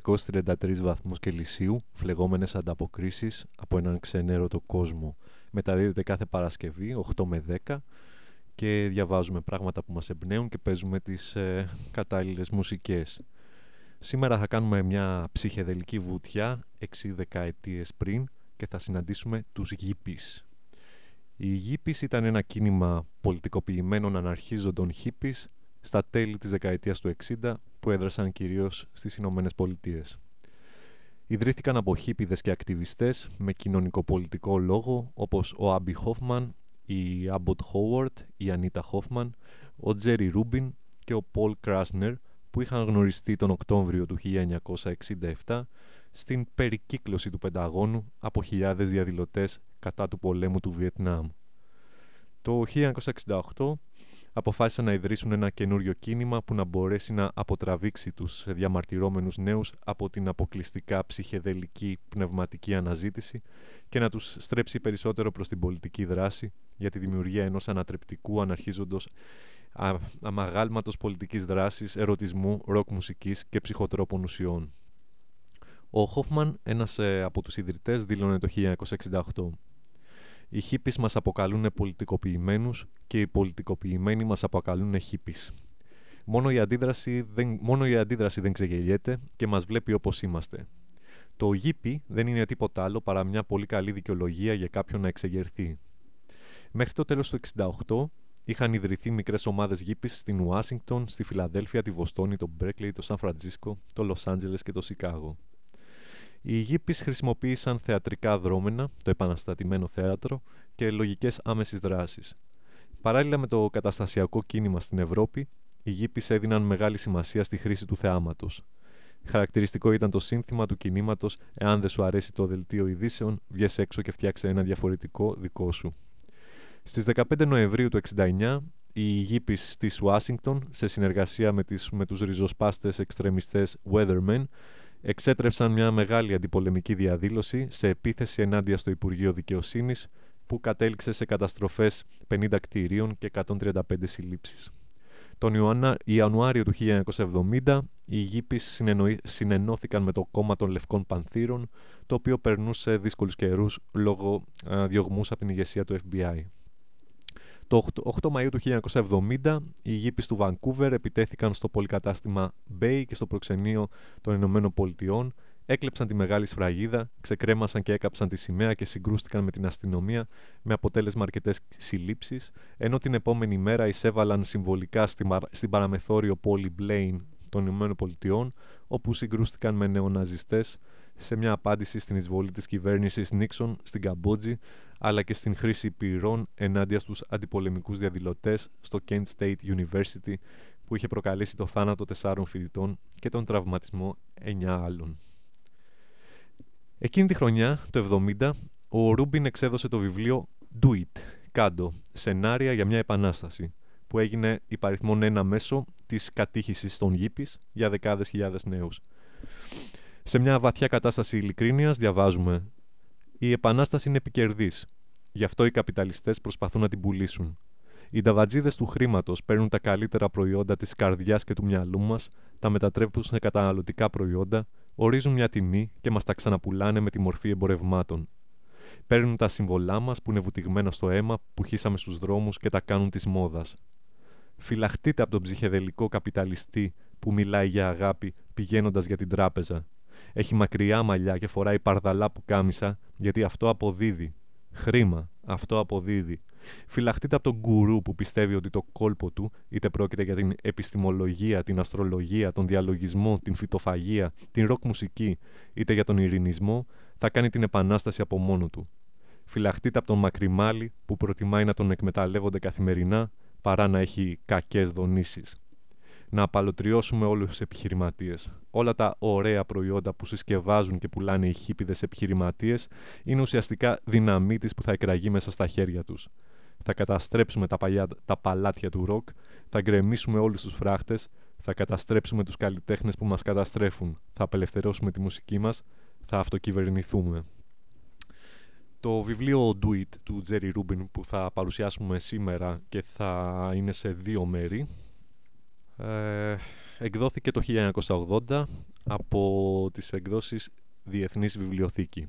233 βαθμούς Κελσίου, φλεγόμενες ανταποκρίσεις από έναν ξενέρωτο κόσμο. Μεταδίδεται κάθε Παρασκευή, 8 με 10 και διαβάζουμε πράγματα που μας εμπνέουν και παίζουμε τις ε, κατάλληλες μουσικές. Σήμερα θα κάνουμε μια ψυχεδελική βουτιά 6 δεκαετίες πριν και θα συναντήσουμε τους Γήπης. Οι Γήπης ήταν ένα κίνημα πολιτικοποιημένων αναρχίζοντων Χίπης στα τέλη της δεκαετίας του 60 που έδρασαν κυρίως στις Ηνωμένες Πολιτείες. Ιδρύθηκαν από χίπιδες και ακτιβιστές με κοινωνικοπολιτικό λόγο όπως ο Άμπι Χόφμαν, η Άμποτ Χόουαρτ, η Ανίτα Χόφμαν, ο Τζέρι Ρούμπιν και ο Πολ Κράσνερ που είχαν γνωριστεί τον Οκτώβριο του 1967 στην περικύκλωση του Πενταγώνου από χιλιάδες διαδηλωτές κατά του πολέμου του Βιετνάμ. Το 1968 αποφάσισαν να ιδρύσουν ένα καινούριο κίνημα που να μπορέσει να αποτραβήξει τους διαμαρτυρόμενους νέους από την αποκλειστικά ψυχεδελική πνευματική αναζήτηση και να τους στρέψει περισσότερο προς την πολιτική δράση για τη δημιουργία ενός ανατρεπτικού αναρχίζοντος α, αμαγάλματος πολιτικής δράσης, ερωτισμού, ροκ μουσικής και ψυχοτρόπων ουσιών. Ο Χόφμαν, ένας ε, από τους ιδρυτές, δήλωνε το 1968 οι χίπης μας αποκαλούν πολιτικοποιημένους και οι πολιτικοποιημένοι μας αποκαλούν χίπης. Μόνο η, αντίδραση δεν, μόνο η αντίδραση δεν ξεγελιέται και μας βλέπει όπως είμαστε. Το γήπη δεν είναι τίποτα άλλο παρά μια πολύ καλή δικαιολογία για κάποιον να εξεγερθεί. Μέχρι το τέλος του 1968 είχαν ιδρυθεί μικρές ομάδες γήπης στην Ουάσιγκτον, στη Φιλαδέλφια, τη Βοστόνη, το Μπρέκλεϊ, το Σαν Φραντζίσκο, το Λος Άντζελες και το Σικάγο. Οι Αιγύπτιοι χρησιμοποίησαν θεατρικά δρόμενα, το επαναστατημένο θέατρο και λογικές άμεσης δράσης. Παράλληλα με το καταστασιακό κίνημα στην Ευρώπη, οι Αιγύπτιοι έδιναν μεγάλη σημασία στη χρήση του θεάματος. Χαρακτηριστικό ήταν το σύνθημα του κινήματος Εάν δεν σου αρέσει το δελτίο ειδήσεων, βγες έξω και φτιάξε ένα διαφορετικό δικό σου. Στις 15 Νοεμβρίου του 1969, οι Αιγύπτιοι της Ουάσιγκτον, σε συνεργασία με, τις, με τους ριζοσπάστες εξτρεμιστές Weathermen, εξέτρεψαν μια μεγάλη αντιπολεμική διαδήλωση σε επίθεση ενάντια στο Υπουργείο Δικαιοσύνης που κατέληξε σε καταστροφές 50 κτηρίων και 135 συλλήψεις. Τον Ιανουάριο του 1970 οι Αιγύπτιοι συνενώθηκαν με το κόμμα των Λευκών Πανθύρων το οποίο περνούσε δύσκολους καιρούς λόγω διωγμούς από την ηγεσία του FBI. Το 8 Μαΐου του 1970 οι Αιγύπτιοι του Βανκούβερ επιτέθηκαν στο πολυκατάστημα Bay και στο προξενείο των Ηνωμένων Πολιτειών, έκλεψαν τη μεγάλη σφραγίδα, ξεκρέμασαν και έκαψαν τη σημαία και συγκρούστηκαν με την αστυνομία με αποτέλεσμα αρκετές συλλήψεις, ενώ την επόμενη μέρα εισέβαλαν συμβολικά στην παραμεθόριο πόλη Μπλέιν των Ηνωμένων Πολιτειών, όπου συγκρούστηκαν με νεοναζιστές. Σε μια απάντηση στην εισβολή της κυβέρνησης Νίξον στην Καμπότζη αλλά και στην χρήση πυρών ενάντια στους αντιπολεμικούς διαδηλωτές στο Kent State University που είχε προκαλέσει το θάνατο τεσσάρων φοιτητών και τον τραυματισμό εννιά άλλων. Εκείνη τη χρονιά, το 70, ο Ρούμπιν εξέδωσε το βιβλίο «Do It», «Κάντο», σενάρια για μια επανάσταση, που έγινε υπαριθμόν ένα μέσο της κατήχησης των γήπης για δεκάδες χιλιάδες νέους. Σε μια βαθιά κατάσταση ειλικρίνειας διαβάζουμε «Η επανάσταση είναι επικερδής. Γι' αυτό οι καπιταλιστές προσπαθούν να την πουλήσουν. Οι νταβατζίδες του χρήματος παίρνουν τα καλύτερα προϊόντα της καρδιάς και του μυαλού μας, τα μετατρέπουν σε καταναλωτικά προϊόντα, ορίζουν μια τιμή και μας τα ξαναπουλάνε με τη μορφή εμπορευμάτων. Παίρνουν τα συμβολά μας που είναι βουτυγμένα στο αίμα που χύσαμε στους δρόμους και τα κάνουν της μόδας. Φυλαχτείτε από τον ψυχεδελικό καπιταλιστή που μιλάει για αγάπη πηγαίνοντας για την τράπεζα έχει μακριά μαλλιά και φοράει παρδαλά που κάμισα, γιατί αυτό αποδίδει. Χρήμα, αυτό αποδίδει. Φυλαχτείτε από τον γκουρού που πιστεύει ότι το κόλπο του, είτε πρόκειται για την επιστημολογία, την αστρολογία, τον διαλογισμό, την φυτοφαγία, την ροκ μουσική, είτε για τον ειρηνισμό, θα κάνει την επανάσταση από μόνο του. Φυλαχτείτε από τον μακριμάλι που προτιμάει να τον εκμεταλλεύονται καθημερινά παρά να έχει κακές δονήσεις. Να απαλωτριώσουμε όλους τους επιχειρηματίες. Όλα τα ωραία προϊόντα που συσκευάζουν και πουλάνε οι χίπιδες επιχειρηματίες είναι ουσιαστικά δυναμίτης που θα εκραγεί μέσα στα χέρια τους. Θα καταστρέψουμε τα, παλιά, τα παλάτια του ροκ, θα γκρεμίσουμε όλους τους φράχτες, θα καταστρέψουμε τους καλλιτέχνες που μας καταστρέφουν, θα απελευθερώσουμε τη μουσική μας, θα αυτοκυβερνηθούμε. Το βιβλίο Do It του Τζέρι Ρούμπιν που θα παρουσιάσουμε σήμερα και θα είναι σε δύο μέρη ε, εκδόθηκε το 1980 από τις εκδόσεις Διεθνής Βιβλιοθήκη.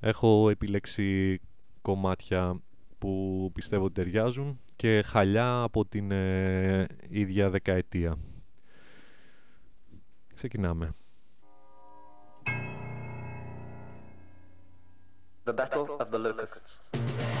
Έχω επιλέξει κομμάτια που πιστεύω ότι ταιριάζουν και χαλιά από την ε, ίδια δεκαετία. Ξεκινάμε. The Battle of the Locusts.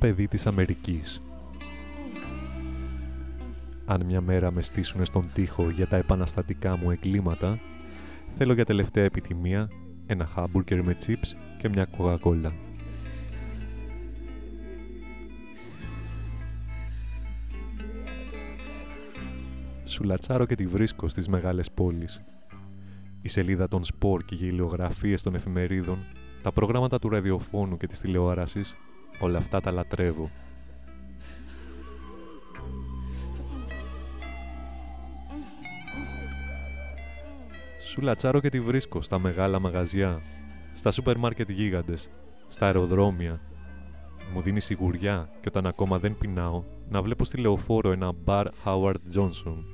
Παιδί της Αμερικής. Αν μια μέρα με στήσουν στον τοίχο για τα επαναστατικά μου εγκλήματα, θέλω για τελευταία επιθυμία ένα χάμπουργκερ με τσίπς και μια κοκακόλα. Σουλατσάρω και τη βρίσκω στις μεγάλες πόλεις. Η σελίδα των σπορ και οι γελιογραφίες των εφημερίδων, τα προγράμματα του ραδιοφώνου και της τηλεόρασης Όλα αυτά τα λατρεύω. Σου λατσάρω και τη βρίσκω στα μεγάλα μαγαζιά, στα σούπερ μάρκετ γίγαντες, στα αεροδρόμια. Μου δίνεις σιγουριά και όταν ακόμα δεν πεινάω να βλέπω στη λεωφόρο ένα μπαρ Howard Johnson.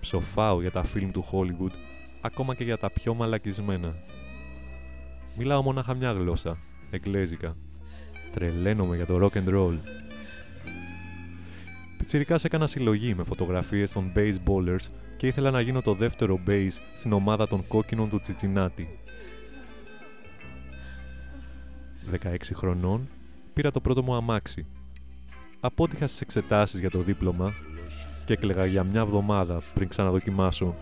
Ψοφάω για τα φιλμ του Hollywood, ακόμα και για τα πιο μαλακισμένα. Μιλάω μονάχα μια γλώσσα, εγγλέζικα. Τρελαίνομαι για το rock and roll. Πιτσιρικάς έκανα συλλογή με φωτογραφίες των baseballers και ήθελα να γίνω το δεύτερο base στην ομάδα των κόκκινων του Τσιτσινάτη. 16 χρονών πήρα το πρώτο μου αμάξι. Απότυχα στις εξετάσεις για το δίπλωμα και έκλεγα για μια εβδομάδα πριν ξαναδοκιμάσω.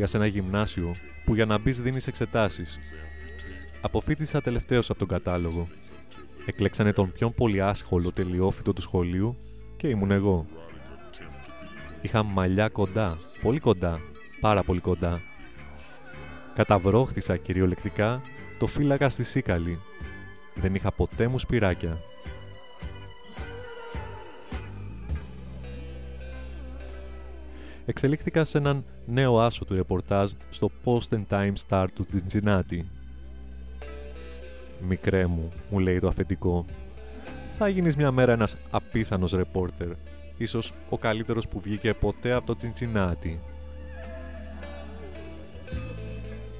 Πήγα σε ένα γυμνάσιο που για να μπεις δίνεις εξετάσεις. Αποφύτησα τελευταίος από τον κατάλογο. Εκλέξανε τον πιο πολύ άσχολο τελειόφυτο του σχολείου και ήμουν εγώ. Είχα μαλλιά κοντά, πολύ κοντά, πάρα πολύ κοντά. Καταβρόχθησα κυριολεκτικά το φύλακα στη Σίκαλη. Δεν είχα ποτέ μου σπυράκια. Εξελίχθηκα σε έναν νέο άσο του ρεπορτάζ στο Post and Time Star του Cincinnati. «Μικρέ μου», μου λέει το αφεντικό, «θα γίνεις μια μέρα ένας απίθανος ρεπόρτερ, ίσως ο καλύτερος που βγήκε ποτέ από το Cincinnati».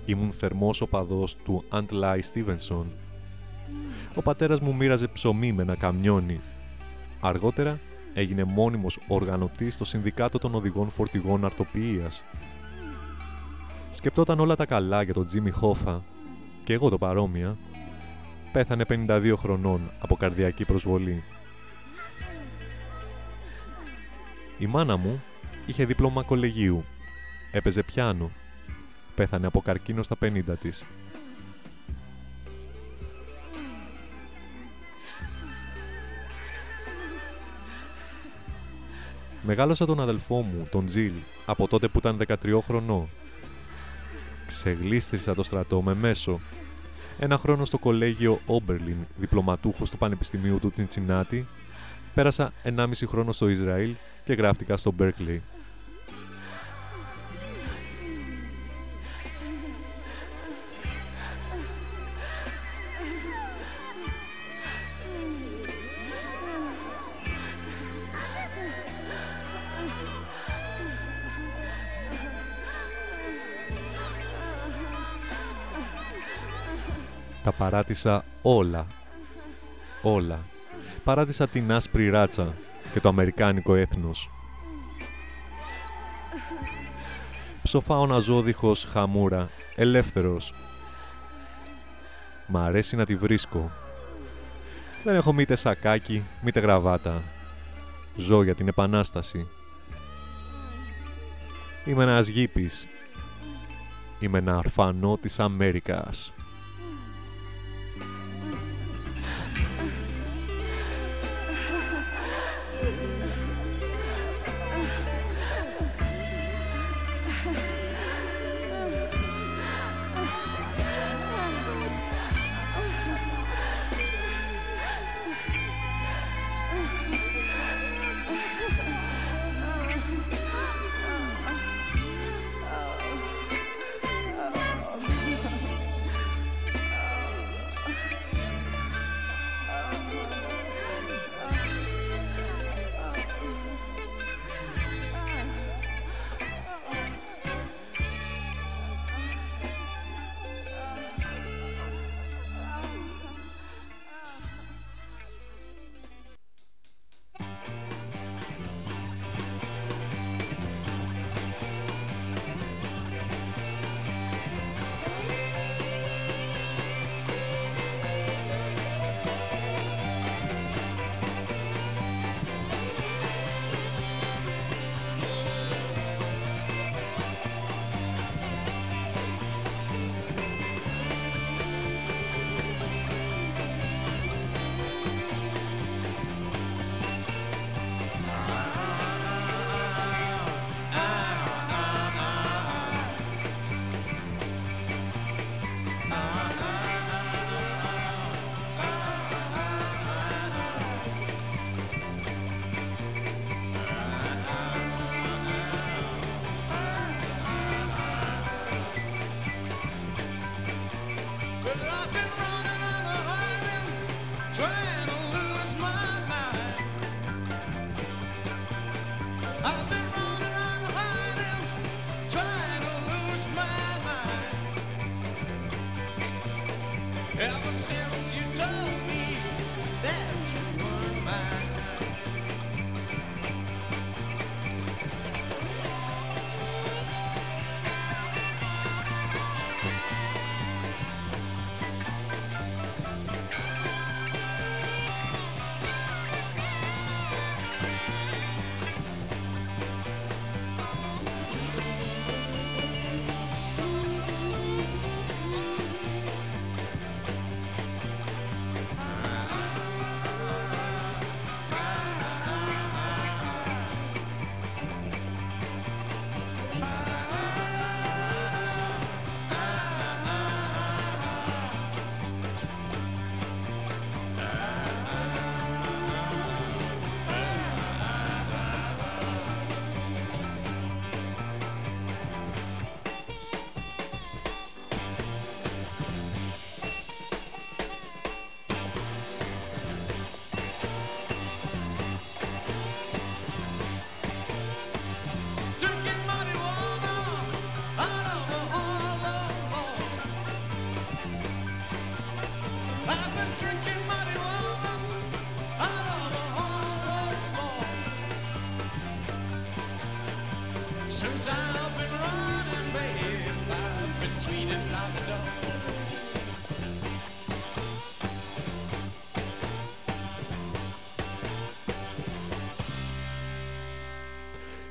Ήμουν θερμός οπαδός του Antly Stevenson. Ο πατέρας μου μοίραζε ψωμί με ένα καμιόνι. Αργότερα έγινε μόνιμος οργανωτής στο Συνδικάτο των Οδηγών Φορτηγών Αρτοποιίας. Σκεπτόταν όλα τα καλά για τον Τζίμι Χόφα και εγώ το παρόμοια. Πέθανε 52 χρονών από καρδιακή προσβολή. Η μάνα μου είχε δίπλωμα κολεγίου. Έπαιζε πιάνο. Πέθανε από καρκίνο στα 50 της. Μεγάλωσα τον αδελφό μου, τον Τζιλ, από τότε που ήταν 13 χρονών. Ξεγλίστρισα το στρατό με μέσο. Ένα χρόνο στο κολέγιο Όμπερλιν, διπλωματούχος του Πανεπιστημίου του Τσιντσινάτη. Πέρασα 1,5 χρόνο στο Ισραήλ και γράφτηκα στο Μπέρκλεϊ. Τα παράτησα όλα. Όλα. Παράτησα την άσπρη ράτσα και το αμερικάνικο έθνος. Ψοφάω να ζω δίχως χαμούρα, ελεύθερος. Μ' αρέσει να τη βρίσκω. Δεν έχω μήτε σακάκι, μήτε γραβάτα. Ζω για την Επανάσταση. Είμαι ένας γήπης. Είμαι ένα αρφανό της Αμέρικας.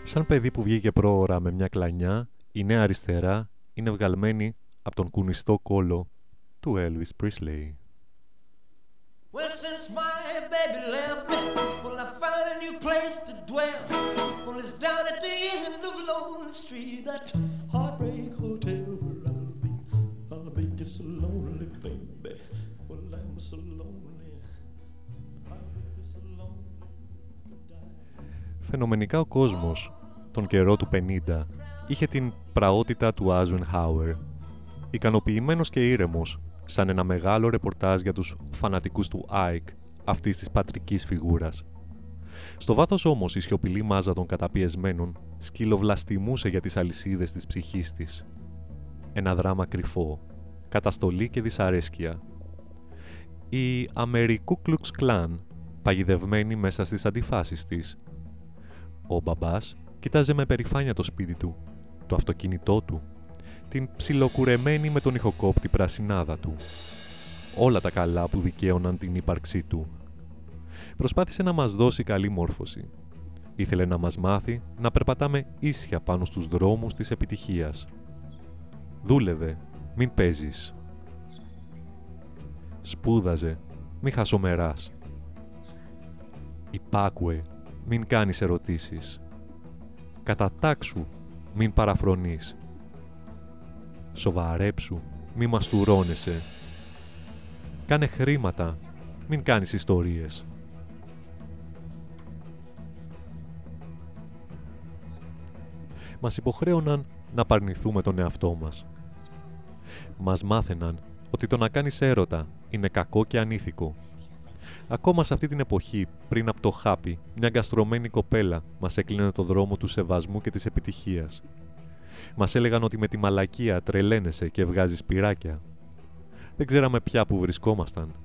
Σαν παιδί που βγήκε πρόωρα με μια κλανιά, η νέα αριστερά είναι βγαλμένη από τον κουνιστό κόλο του Elvis Presley. Well, since my baby left me, well, I found a new place to dwell. Well, it's down at the end of Lonely Street, that heartbreak hotel where I'll be. I'll be just so lonely, baby. Well, I'm so lonely. I'll be just so lonely. Φαινομενικά ο κόσμος τον καιρό του 50 είχε την πραότητα του Χάουερ, ικανοποιημένος και ήρεμος, σαν ένα μεγάλο ρεπορτάζ για τους φανατικούς του Άικ, αυτής της πατρικής φιγούρας. Στο βάθος όμως η σιωπηλή μάζα των καταπιεσμένων σκυλοβλαστημούσε για τις αλυσίδες της ψυχής της. Ένα δράμα κρυφό, καταστολή και δυσαρέσκεια. Η Αμερικού Κλουξ Κλάν, παγιδευμένη μέσα στις αντιφάσεις της. Ο μπαμπάς Κοίταζε με περηφάνεια το σπίτι του, το αυτοκίνητό του, την ψιλοκουρεμένη με τον ηχοκόπτη πρασινάδα του. Όλα τα καλά που δικαίωναν την ύπαρξή του. Προσπάθησε να μας δώσει καλή μόρφωση. Ήθελε να μας μάθει να περπατάμε ίσια πάνω στους δρόμους της επιτυχίας. Δούλευε, μην παίζεις. Σπούδαζε, μην χασομεράς. Υπάκουε, μην κάνεις ερωτήσεις. Κατατάξου, μην παραφρονείς. Σοβαρέψου, μη μαστουρώνεσαι. Κάνε χρήματα, μην κάνεις ιστορίες. Μας υποχρέωναν να παρνηθούμε τον εαυτό μας. Μας μάθαιναν ότι το να κάνεις έρωτα είναι κακό και ανήθικο Ακόμα σε αυτή την εποχή, πριν από το χάπι, μια γκαστρωμένη κοπέλα μας έκλεινε το δρόμο του σεβασμού και της επιτυχίας. Μας έλεγαν ότι με τη μαλακία τρελαίνεσαι και βγάζεις πυράκια. Δεν ξέραμε πια που βρισκόμασταν.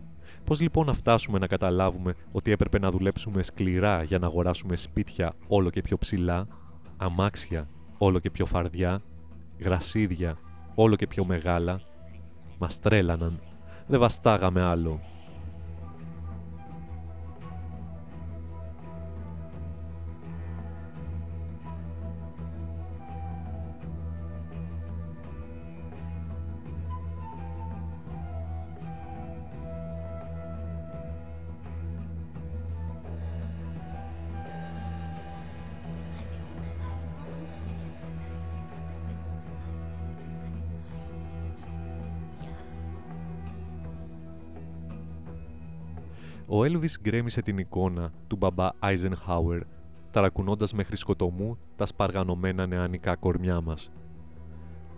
Πώς λοιπόν να φτάσουμε να καταλάβουμε ότι έπρεπε να δουλέψουμε σκληρά για να αγοράσουμε σπίτια όλο και πιο ψηλά, αμάξια όλο και πιο φαρδιά, γρασίδια όλο και πιο μεγάλα; Μας τρέλαναν. Δεν βαστάγαμε άλλο. Ο Έλβις γκρέμισε την εικόνα του μπαμπά Άιζενχάουερ, ταρακουνώντας μέχρι σκοτωμού τα σπαργανωμένα νεανικά κορμιά μας.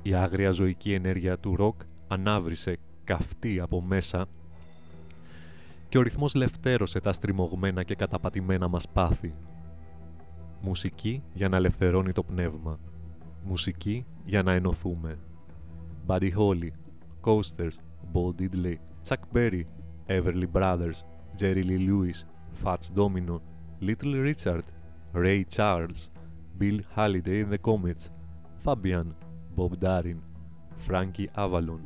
Η άγρια ζωική ενέργεια του ροκ ανάβρισε καυτή από μέσα και ο ρυθμός λευτέρωσε τα στριμωγμένα και καταπατημένα μας πάθη. Μουσική για να ελευθερώνει το πνεύμα. Μουσική για να ενωθούμε. Buddy Holly, Coasters, Bo Diddley, Chuck Berry, Everly Brothers, Jerry Lee Lewis, Fats Domino, Little Richard, Ray Charles, Bill Halliday and the Comets, Fabian, Bob Darin, Frankie Avalon.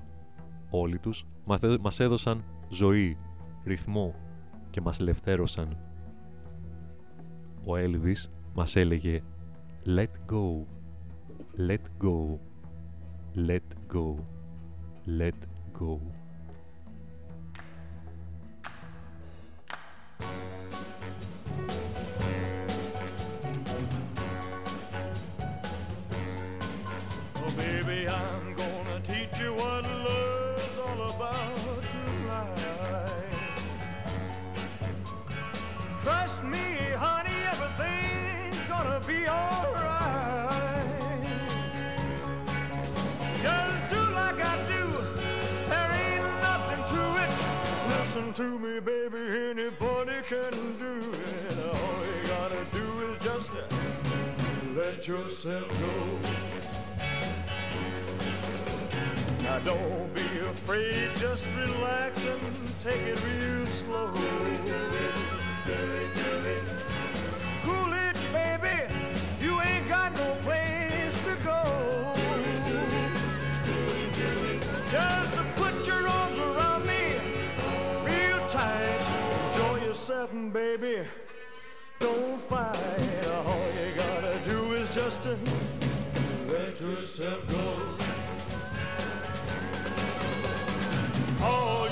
Όλοι τους μας έδωσαν ζωή, ρυθμό και μας ελευθέρωσαν. Ο Elvis μας έλεγε «Let go, let go, let go, let go». Let yourself go. Now don't be afraid, just relax and take it real slow. Cool it, baby, you ain't got no place to go. Just put your arms around me real tight. Enjoy yourself, baby, master, let yourself go. All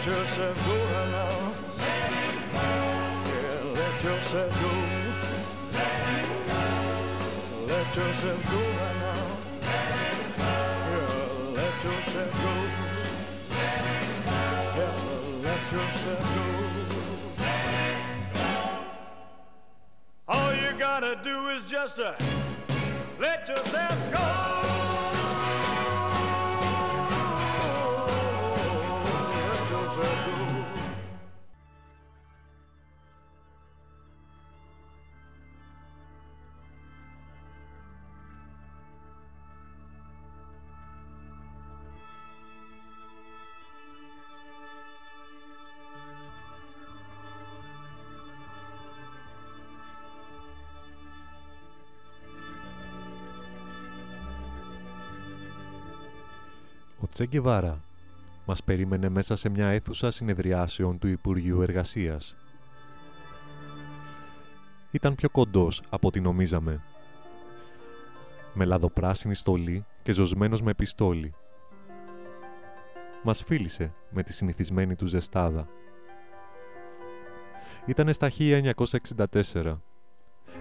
Let yourself go right now. Yeah, let yourself go. Let yourself go right now. Yeah, let yourself go. Yeah, let yourself go. All you gotta do is just uh, let yourself go. Ο Τσέγκεβάρα μας περίμενε μέσα σε μια αίθουσα συνεδριάσεων του Υπουργείου Εργασίας. Ήταν πιο κοντός από ό,τι νομίζαμε. Με λαδοπράσινη στολή και ζωσμένος με πιστόλι. Μας φίλησε με τη συνηθισμένη του ζεστάδα. Ήτανε στα 1964.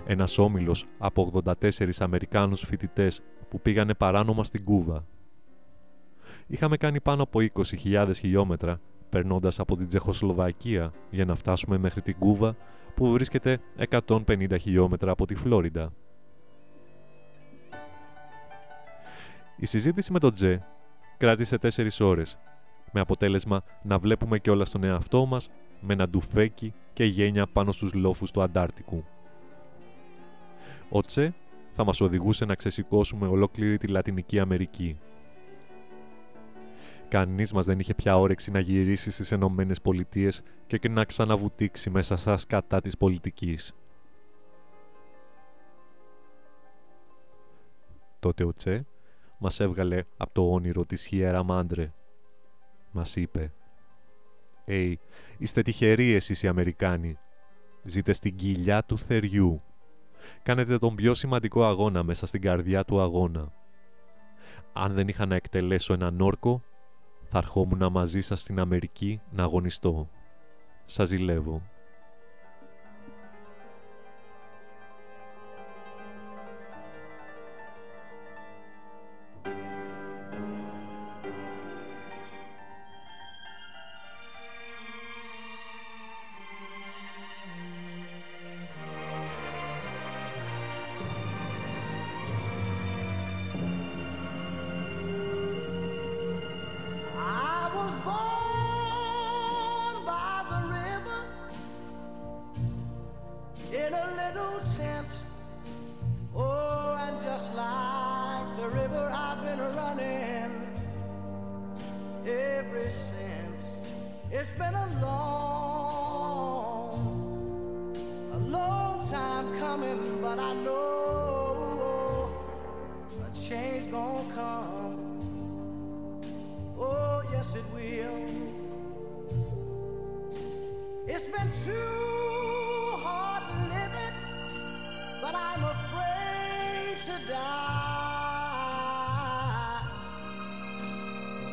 Ένας όμιλος από 84 Αμερικάνους φοιτητές που πήγανε παράνομα στην Κούβα είχαμε κάνει πάνω από 20.000 χιλιόμετρα περνώντας από την Τσεχοσλοβακία για να φτάσουμε μέχρι την Κούβα που βρίσκεται 150 χιλιόμετρα από τη Φλόριντα. Η συζήτηση με τον Τζε κράτησε 4 ώρες με αποτέλεσμα να βλέπουμε κιόλας τον εαυτό μας με ένα ντουφέκι και γένια πάνω στους λόφους του Αντάρτικου. Ο Τσε θα μας οδηγούσε να ξεσηκώσουμε ολόκληρη τη Λατινική Αμερική. Κανείς μας δεν είχε πια όρεξη να γυρίσεις στις Ενωμένες Πολιτείες και να ξαναβουτήξει μέσα στα σκατά της πολιτικής. Τότε ο Τσε μας έβγαλε από το όνειρο της Χιέρα Μάντρε. Μας είπε «Ει, είστε τυχεροί εσείς οι Αμερικάνοι. Ζείτε στην κοιλιά του θεριού. Κάνετε τον πιο σημαντικό αγώνα μέσα στην καρδιά του αγώνα. Αν δεν είχα να εκτελέσω έναν όρκο, θα ερχόμουν μαζί σας στην Αμερική να αγωνιστώ. Σας ζηλεύω.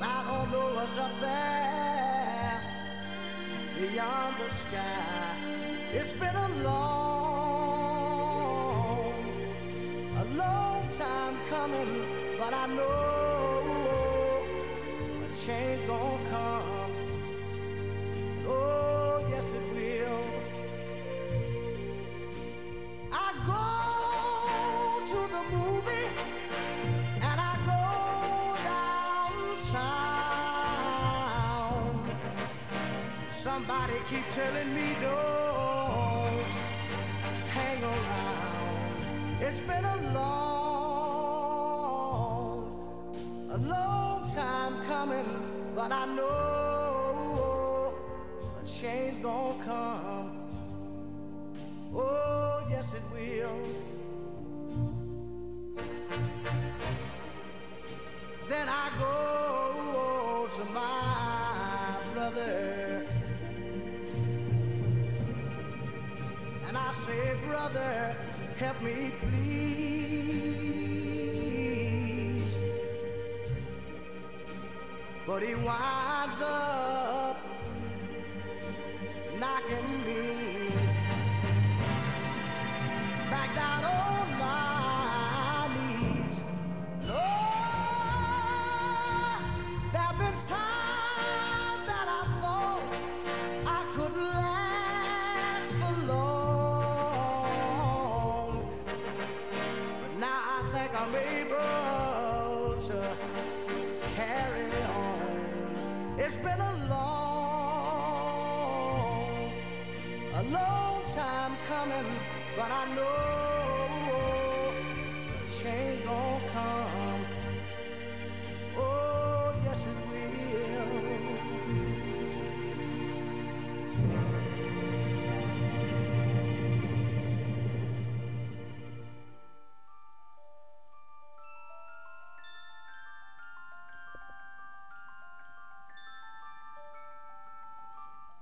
I don't know what's up there beyond the sky. It's been a long, a long time coming, but I know a change gonna come. Somebody keep telling me don't hang around. It's been a long, a long time coming, but I know me please. But he winds up knocking me But I know change gonna come. Oh, yes it will.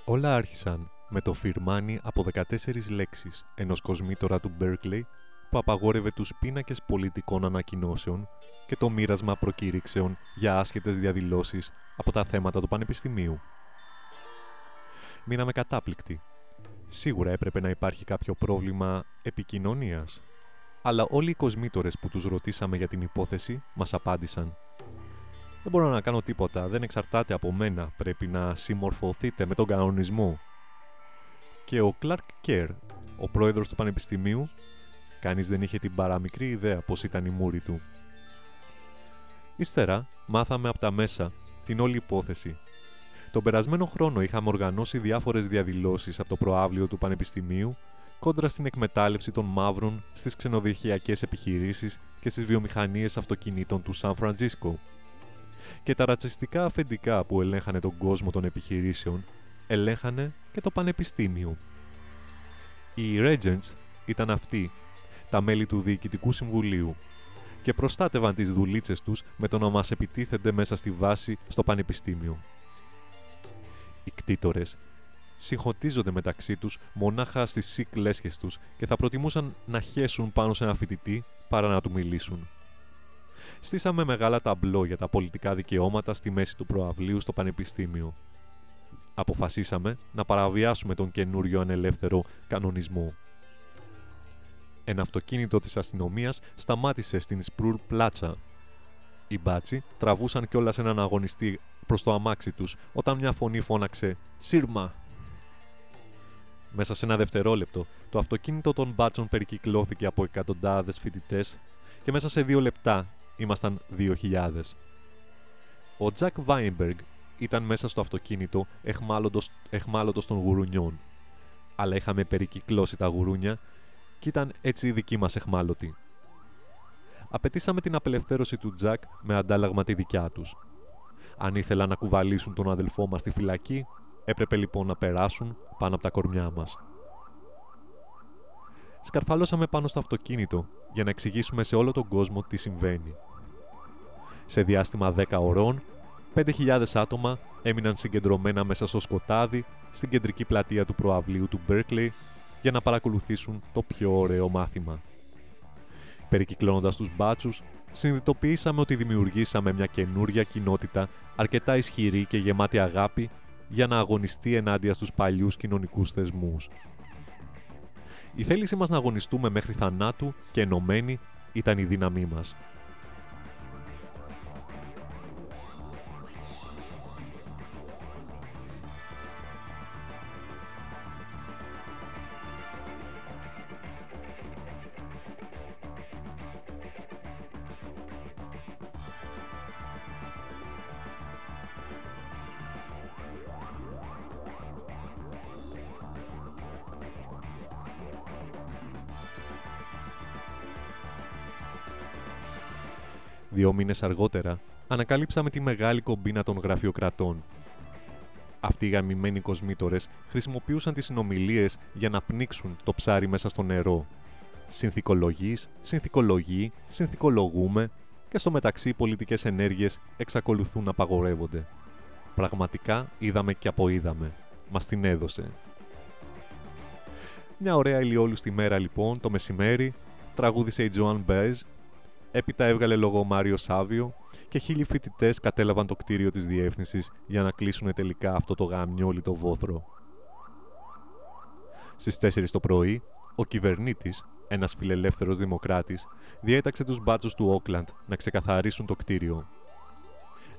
Hola Argisan. Με το φυρμάνι από 14 λέξεις ενός κοσμήτορα του Berkeley που απαγόρευε τους πίνακες πολιτικών ανακοινώσεων και το μοίρασμα προκήρυξεων για άσχετες διαδηλώσεις από τα θέματα του Πανεπιστημίου. Μείναμε κατάπληκτοι. Σίγουρα έπρεπε να υπάρχει κάποιο πρόβλημα επικοινωνίας. Αλλά όλοι οι κοσμήτορες που τους ρωτήσαμε για την υπόθεση μας απάντησαν δεν μπορώ να κάνω τίποτα. Δεν εξαρτάται από μένα. Πρέπει να συμμορφωθείτε με τον κανονισμό. Και ο Κλάρκ Κέρ, ο πρόεδρος του Πανεπιστημίου, κανείς δεν είχε την παραμικρή ιδέα πώς ήταν η μούρη του. Ύστερα, μάθαμε από τα μέσα την όλη υπόθεση. Τον περασμένο χρόνο είχαμε οργανώσει διάφορες διαδηλώσεις από το προάβλιο του Πανεπιστημίου, κόντρα στην εκμετάλλευση των μαύρων στις ξενοδοχειακές επιχειρήσεις και στις βιομηχανίες αυτοκινήτων του Σαν Φραντζίσκο. Και τα ρατσιστικά αφεντικά που ελέγχανε τον κόσμο των επιχειρήσεων, ελέγχανε και το πανεπιστήμιο. Οι Regents ήταν αυτοί, τα μέλη του Διοικητικού Συμβουλίου, και προστάτευαν τις δουλίτσες τους με το να μας επιτίθενται μέσα στη βάση στο πανεπιστήμιο. Οι κτήτορες συγχωτίζονται μεταξύ τους μονάχα στις σικ λέσχες τους και θα προτιμούσαν να χέσουν πάνω σε ένα φοιτητή παρά να του μιλήσουν. Στήσαμε μεγάλα ταμπλό για τα πολιτικά δικαιώματα στη μέση του προαυλίου στο πανεπιστήμιο. Αποφασίσαμε να παραβιάσουμε τον καινούριο ανελεύθερο κανονισμό. Ένα αυτοκίνητο της αστυνομίας σταμάτησε στην Σπρούλ Πλάτσα. Οι μπάτσι τραβούσαν κιόλας έναν αγωνιστή προς το αμάξι τους όταν μια φωνή φώναξε «Σύρμα!». Μέσα σε ένα δευτερόλεπτο, το αυτοκίνητο των μπάτσων περικυκλώθηκε από εκατοντάδες φοιτητές και μέσα σε δύο λεπτά ήμασταν 2.000. Ο Τζακ Βάινμπεργκ ήταν μέσα στο αυτοκίνητο εχμάλωτος, εχμάλωτος των γουρουνιών. Αλλά είχαμε περικυκλώσει τα γουρούνια και ήταν έτσι η δική μας εχμάλωτη. Απαιτήσαμε την απελευθέρωση του Τζακ με αντάλλαγμα τη δικιά τους. Αν ήθελαν να κουβαλήσουν τον αδελφό μας στη φυλακή, έπρεπε λοιπόν να περάσουν πάνω από τα κορμιά μας. Σκαρφαλώσαμε πάνω στο αυτοκίνητο για να εξηγήσουμε σε όλο τον κόσμο τι συμβαίνει. Σε διάστημα 10 ωρών, 5.000 άτομα έμειναν συγκεντρωμένα μέσα στο σκοτάδι στην κεντρική πλατεία του προαυλίου του Berkeley για να παρακολουθήσουν το πιο ωραίο μάθημα. Περικυκλώνοντας τους μπάτσους, συνειδητοποιήσαμε ότι δημιουργήσαμε μια καινούρια κοινότητα αρκετά ισχυρή και γεμάτη αγάπη για να αγωνιστεί ενάντια στους παλιούς κοινωνικούς θεσμούς. Η θέλησή μας να αγωνιστούμε μέχρι θανάτου και ενωμένοι ήταν η δύναμή μας. Δύο μήνες αργότερα, ανακαλύψαμε τη μεγάλη κομπίνα των γραφειοκρατών. Αυτοί οι γαμημένοι κοσμήτορες χρησιμοποιούσαν τις συνομιλίες για να πνίξουν το ψάρι μέσα στο νερό. Συνθηκολογείς, συνθηκολογεί, συνθηκολογούμε και στο μεταξύ οι πολιτικές ενέργειες εξακολουθούν να απαγορεύονται. Πραγματικά είδαμε και αποείδαμε. Μας την έδωσε. Μια ωραία ηλιόλουστη μέρα λοιπόν, το μεσημέρι, τραγούδισε η Τζοάν Μπέζ Έπειτα έβγαλε λόγο ο Μάριο Σάβιο και χίλιοι φοιτητές κατέλαβαν το κτίριο της διεύθυνσης για να κλείσουν τελικά αυτό το γαμιόλιτο βόθρο. Στις 4 το πρωί, ο κυβερνήτης, ένας φιλελεύθερος δημοκράτης, διέταξε τους μπάτσους του Όκλαντ να ξεκαθαρίσουν το κτίριο.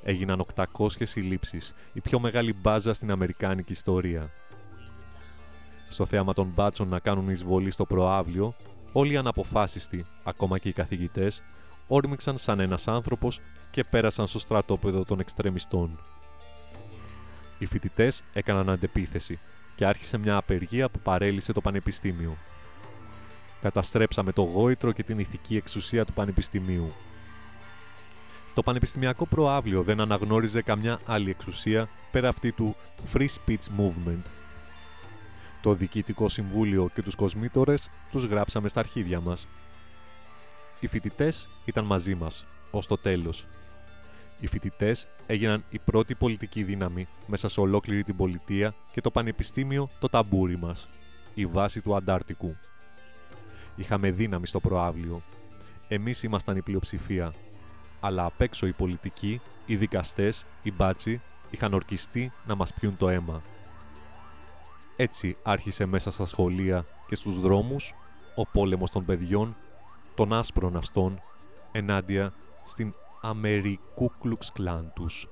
Έγιναν 800 συλλήψεις, η πιο μεγάλη μπάζα στην Αμερικάνικη ιστορία. Στο θέαμα των μπάτσων να κάνουν εισβολή στο προάβλιο, όλοι οι αναποφάσιστοι, ακόμα και οι καθηγητές, όρμηξαν σαν ένας άνθρωπος και πέρασαν στο στρατόπεδο των εξτρεμιστών. Οι φοιτητές έκαναν αντεπίθεση και άρχισε μια απεργία που παρέλυσε το πανεπιστήμιο. Καταστρέψαμε το γόητρο και την ηθική εξουσία του πανεπιστημίου. Το πανεπιστημιακό προάβλιο δεν αναγνώριζε καμιά άλλη εξουσία πέρα αυτή του Free Speech Movement. Το Διοικητικό Συμβούλιο και τους κοσμήτορες τους γράψαμε στα αρχίδια μας οι φοιτητές ήταν μαζί μας, ως το τέλος. Οι φοιτητές έγιναν η πρώτη πολιτική δύναμη μέσα σε ολόκληρη την πολιτεία και το πανεπιστήμιο το ταμπούρι μας, η βάση του Αντάρτικου. Είχαμε δύναμη στο προάβλιο. Εμείς ήμασταν η πλειοψηφία. Αλλά απ' έξω οι πολιτικοί, οι δικαστές, οι μπάτσι είχαν ορκιστεί να μας πιούν το αίμα. Έτσι άρχισε μέσα στα σχολεία και στους δρόμους ο πόλεμος των παιδιών των άσπρων αστών ενάντια στην Αμερικούκλουξ κλάν τους.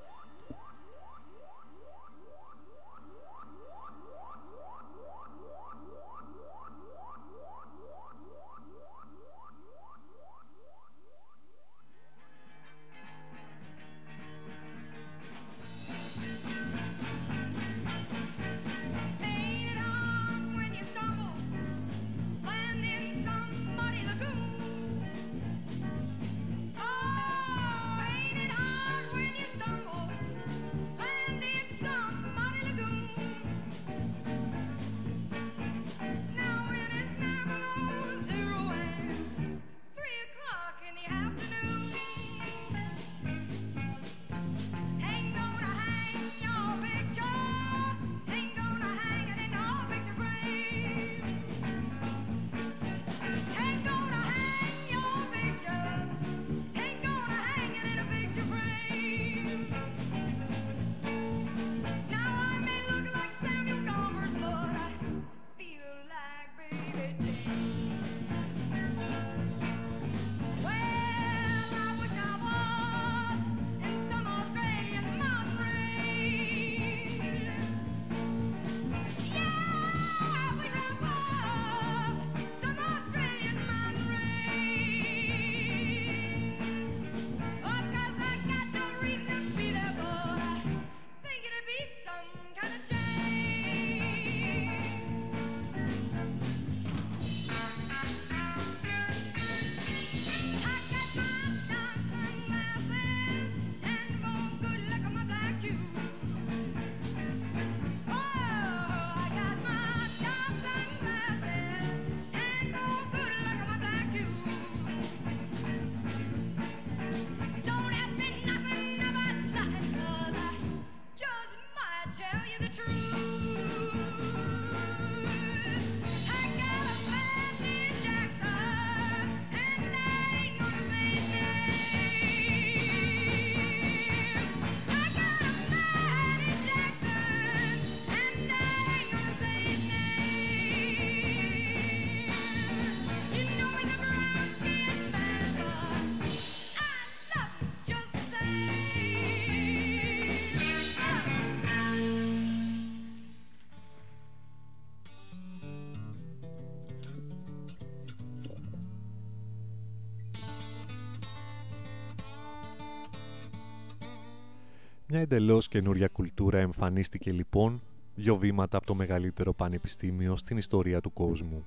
Εντελώς καινούρια κουλτούρα εμφανίστηκε λοιπόν δύο βήματα από το μεγαλύτερο πανεπιστήμιο στην ιστορία του κόσμου.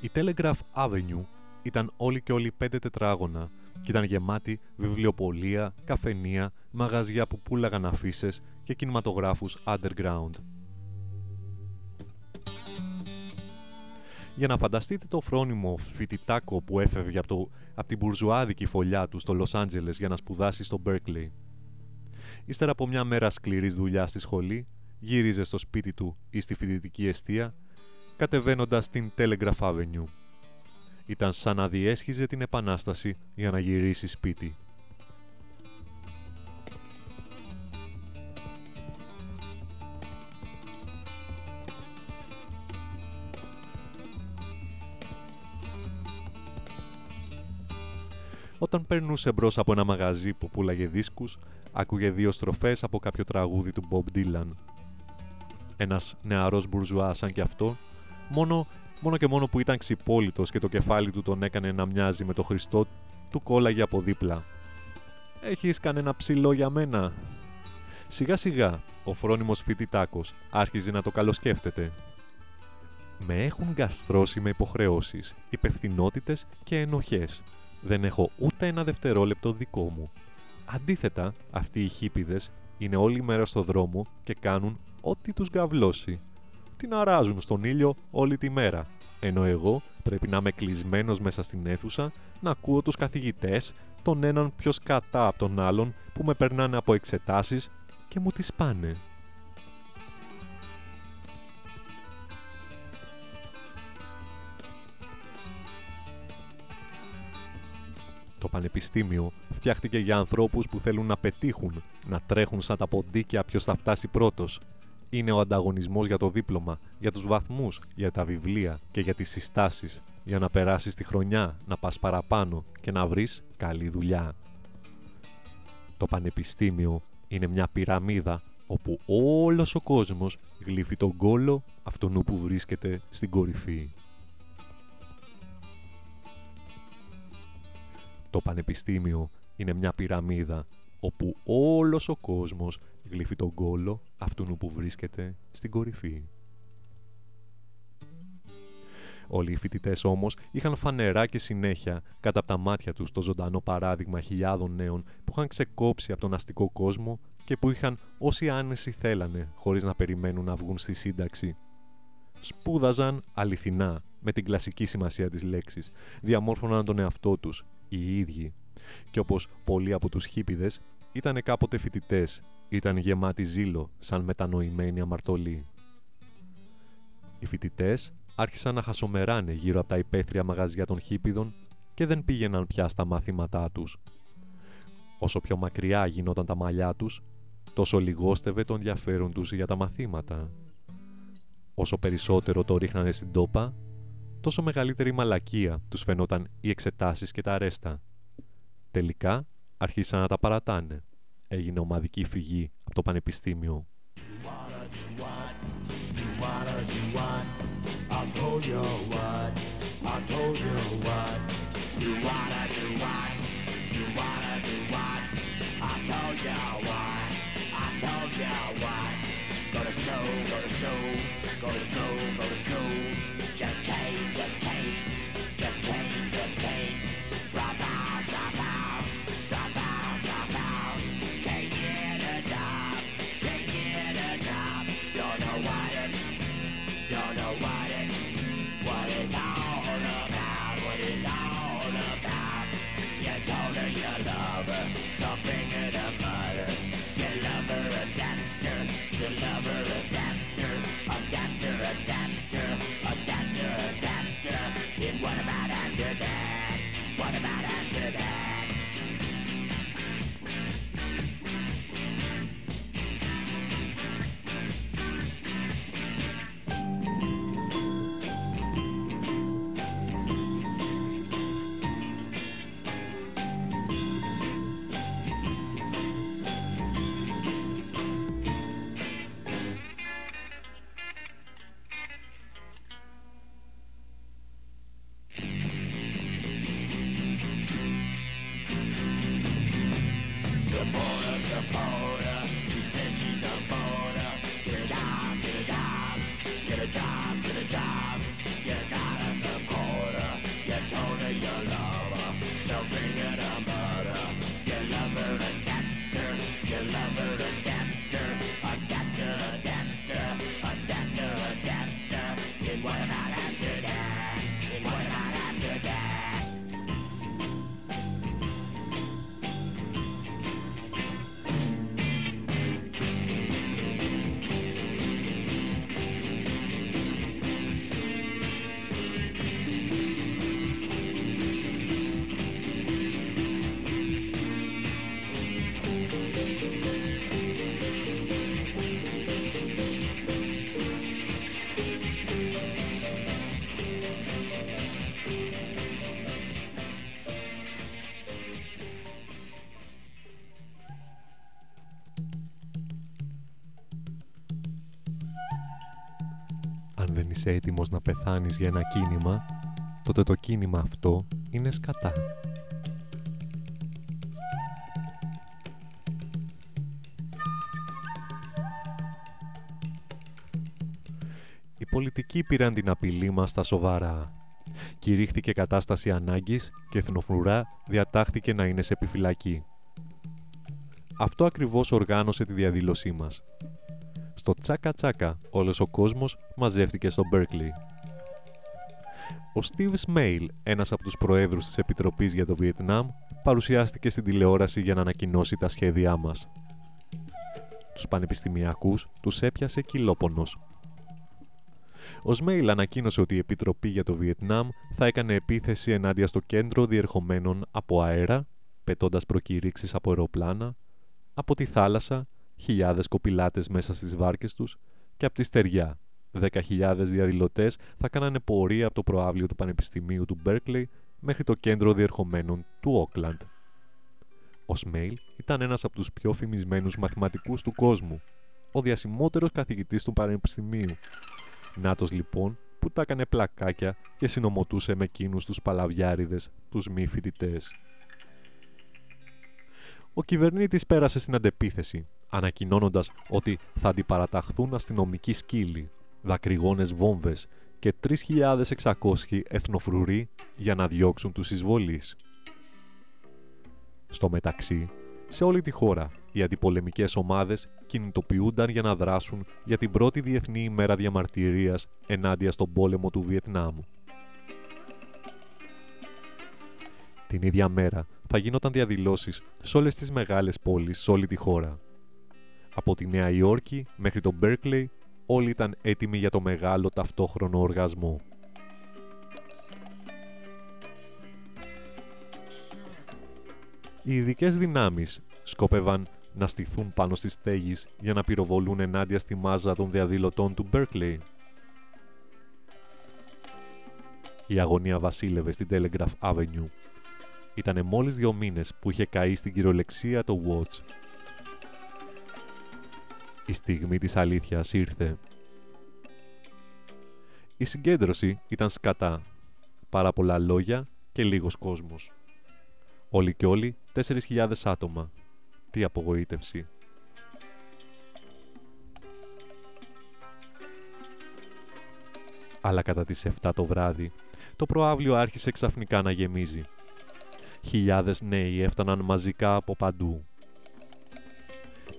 Η Telegraph Avenue ήταν όλη και όλη πέντε τετράγωνα και ήταν γεμάτη βιβλιοπολία, καφενεία, μαγαζιά που πουλάγαν αφήσει και κινηματογράφους underground. Για να φανταστείτε το φρόνιμο φοιτητάκο που έφευγε από, το, από την μπουρζουάδικη φωλιά του στο Λος Άντζελες για να σπουδάσει στο Berkeley. Ύστερα από μια μέρα σκληρής δουλειάς στη σχολή, γύριζε στο σπίτι του ή στη φοιτητική αιστεία, κατεβαίνοντας την Telegraph Avenue. Ήταν σαν να διέσχιζε την Επανάσταση για να γυρίσει σπίτι. Όταν περνούσε μπρος από ένα μαγαζί που πουλάγε δίσκους, άκουγε δύο στροφές από κάποιο τραγούδι του Bob Dylan. Ένας νεαρός μπουρζουά σαν και αυτό, μόνο, μόνο και μόνο που ήταν ξυπόλυτος και το κεφάλι του τον έκανε να μοιάζει με το Χριστό, του κόλλαγε από δίπλα. «Έχεις κανένα ψηλό για μένα» Σιγά σιγά, ο φρόνιμος φοιτητάκος άρχιζε να το καλοσκέφτεται. Με έχουν γκαστρώσει με υποχρεώσεις, υπευθυνότητες και ενοχές δεν έχω ούτε ένα δευτερόλεπτο δικό μου. Αντίθετα, αυτοί οι χίπιδες είναι όλη μέρα στο δρόμο και κάνουν ό,τι τους γαβλώσει. Την αράζουν στον ήλιο όλη τη μέρα, ενώ εγώ πρέπει να είμαι κλεισμένος μέσα στην αίθουσα να ακούω τους καθηγητές, τον έναν πιο σκατά από τον άλλον που με περνάνε από εξετάσεις και μου τις πάνε. Πανεπιστήμιο φτιάχτηκε για ανθρώπους που θέλουν να πετύχουν, να τρέχουν σαν τα ποντίκια ποιος θα φτάσει πρώτος. Είναι ο ανταγωνισμός για το δίπλωμα, για τους βαθμούς, για τα βιβλία και για τις συστάσεις, για να περάσεις τη χρονιά, να πας παραπάνω και να βρεις καλή δουλειά. Το πανεπιστήμιο είναι μια πυραμίδα όπου όλος ο κόσμος γλύφει τον κόλο αυτού που βρίσκεται στην κορυφή. Το πανεπιστήμιο είναι μια πυραμίδα όπου όλος ο κόσμος γλύφει τον κόλο αυτού που βρίσκεται στην κορυφή. Όλοι οι φοιτητές όμως είχαν φανερά και συνέχεια κατά από τα μάτια τους το ζωντανό παράδειγμα χιλιάδων νέων που είχαν ξεκόψει από τον αστικό κόσμο και που είχαν όση άνεση θέλανε χωρίς να περιμένουν να βγουν στη σύνταξη. Σπούδαζαν αληθινά με την κλασική σημασία της λέξης, διαμόρφωναν τον εαυτό τους οι ίδιοι. Και όπως πολλοί από τους χίπιδες ήταν κάποτε φοιτητές, ήταν γεμάτοι ζήλο σαν μετανοημένοι αμαρτωλοί. Οι φοιτητές άρχισαν να χασομεράνε γύρω από τα υπαίθρια μαγαζιά των χίπιδων και δεν πήγαιναν πια στα μαθήματά τους. Όσο πιο μακριά γινόταν τα μαλλιά τους, τόσο λιγόστευε το ενδιαφέρον τους για τα μαθήματα. Όσο περισσότερο το ρίχνανε στην τόπα, τόσο μεγαλύτερη μαλακία τους φαινόταν οι εξετάσεις και τα αρέστα. Τελικά αρχίσαν να τα παρατάνε. Έγινε ομαδική φυγή από το πανεπιστήμιο. Είσαι έτοιμος να πεθάνεις για ένα κίνημα, τότε το κίνημα αυτό είναι σκατά. Οι πολιτικοί πήραν την απειλή μας στα σοβαρά. Κηρύχθηκε κατάσταση ανάγκης και εθνοφρουρά διατάχθηκε να είναι σε επιφυλακή. Αυτό ακριβώς οργάνωσε τη διαδήλωσή μας. Στο τσάκα τσάκα όλος ο κόσμος μαζεύτηκε στο Berkeley. Ο Steve Smail, ένας από τους προέδρους της Επιτροπής για το Βιετνάμ, παρουσιάστηκε στην τηλεόραση για να ανακοινώσει τα σχέδιά μας. Τους πανεπιστημιακούς τους έπιασε κυλόπονος. Ο Σμέιλ ανακοίνωσε ότι η Επιτροπή για το Βιετνάμ θα έκανε επίθεση ενάντια στο κέντρο διερχομένων από αέρα, πετώντας προκηρύξεις από αεροπλάνα, από τη θάλασσα, χιλιάδες κοπηλάτες μέσα στις βάρκες τους και από τη στεριά. Δέκα χιλιάδες διαδηλωτές θα κάνανε πορεία από το προάβλιο του Πανεπιστημίου του Μπέρκλεϊ μέχρι το κέντρο διερχομένων του Όκλαντ. Ο Σμέιλ ήταν ένας από τους πιο φημισμένους μαθηματικούς του κόσμου, ο διασημότερος καθηγητής του Πανεπιστημίου. Νάτος λοιπόν που τα έκανε πλακάκια και συνομωτούσε με εκείνους τους παλαβιάριδες, τους μη φοιτητές. Ο κυβερνήτης πέρασε στην αντεπίθεση, ανακοινώνοντας ότι θα αντιπαραταχθούν αστυνομικοί σκύλοι, δακρυγόνες βόμβες και 3.600 εθνοφρουροί για να διώξουν τους εισβολείς. Στο μεταξύ, σε όλη τη χώρα, οι αντιπολεμικές ομάδες κινητοποιούνταν για να δράσουν για την πρώτη Διεθνή ημέρα διαμαρτυρίας ενάντια στον πόλεμο του Βιετνάμ. Την ίδια μέρα θα γίνονταν διαδηλώσεις σε όλες τις μεγάλες πόλεις σε όλη τη χώρα. Από τη Νέα Υόρκη μέχρι το Μπέρκλεϊ όλοι ήταν έτοιμοι για το μεγάλο ταυτόχρονο οργασμό. Οι ειδικές δυνάμεις σκόπευαν να στηθούν πάνω στις στέγης για να πυροβολούν ενάντια στη μάζα των διαδηλωτών του Berkeley. Η αγωνία βασίλευε στην Telegraph Avenue. Ήτανε μόλις δύο μήνες που είχε καεί στην κυριολεξία το Watch. Η στιγμή της αλήθειας ήρθε. Η συγκέντρωση ήταν σκατά. Πάρα πολλά λόγια και λίγος κόσμος. Όλοι και όλοι 4.000 άτομα. Τι απογοήτευση. Αλλά κατά τις 7 το βράδυ, το προάβλιο άρχισε ξαφνικά να γεμίζει. Χιλιάδες νέοι έφταναν μαζικά από παντού.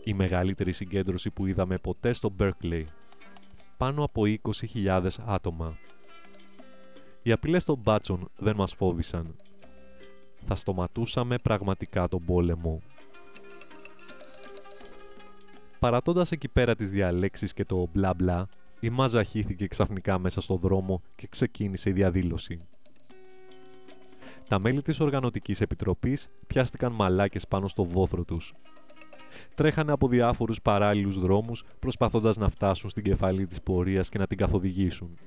Η μεγαλύτερη συγκέντρωση που είδαμε ποτέ στο Berkeley. Πάνω από 20.000 άτομα. Οι απειλές των μπάτσων δεν μας φόβησαν. Θα στοματούσαμε πραγματικά τον πόλεμο. Παρατώντας εκεί πέρα τις διαλέξεις και το μπλα μπλα, η μάζα χύθηκε ξαφνικά μέσα στο δρόμο και ξεκίνησε η διαδήλωση. Τα μέλη της Οργανωτικής Επιτροπής πιάστηκαν μαλάκες πάνω στο βόθρο τους. Τρέχανε από διάφορους παράλληλους δρόμους προσπαθώντας να φτάσουν στην κεφαλή της πορείας και να την καθοδηγήσουν.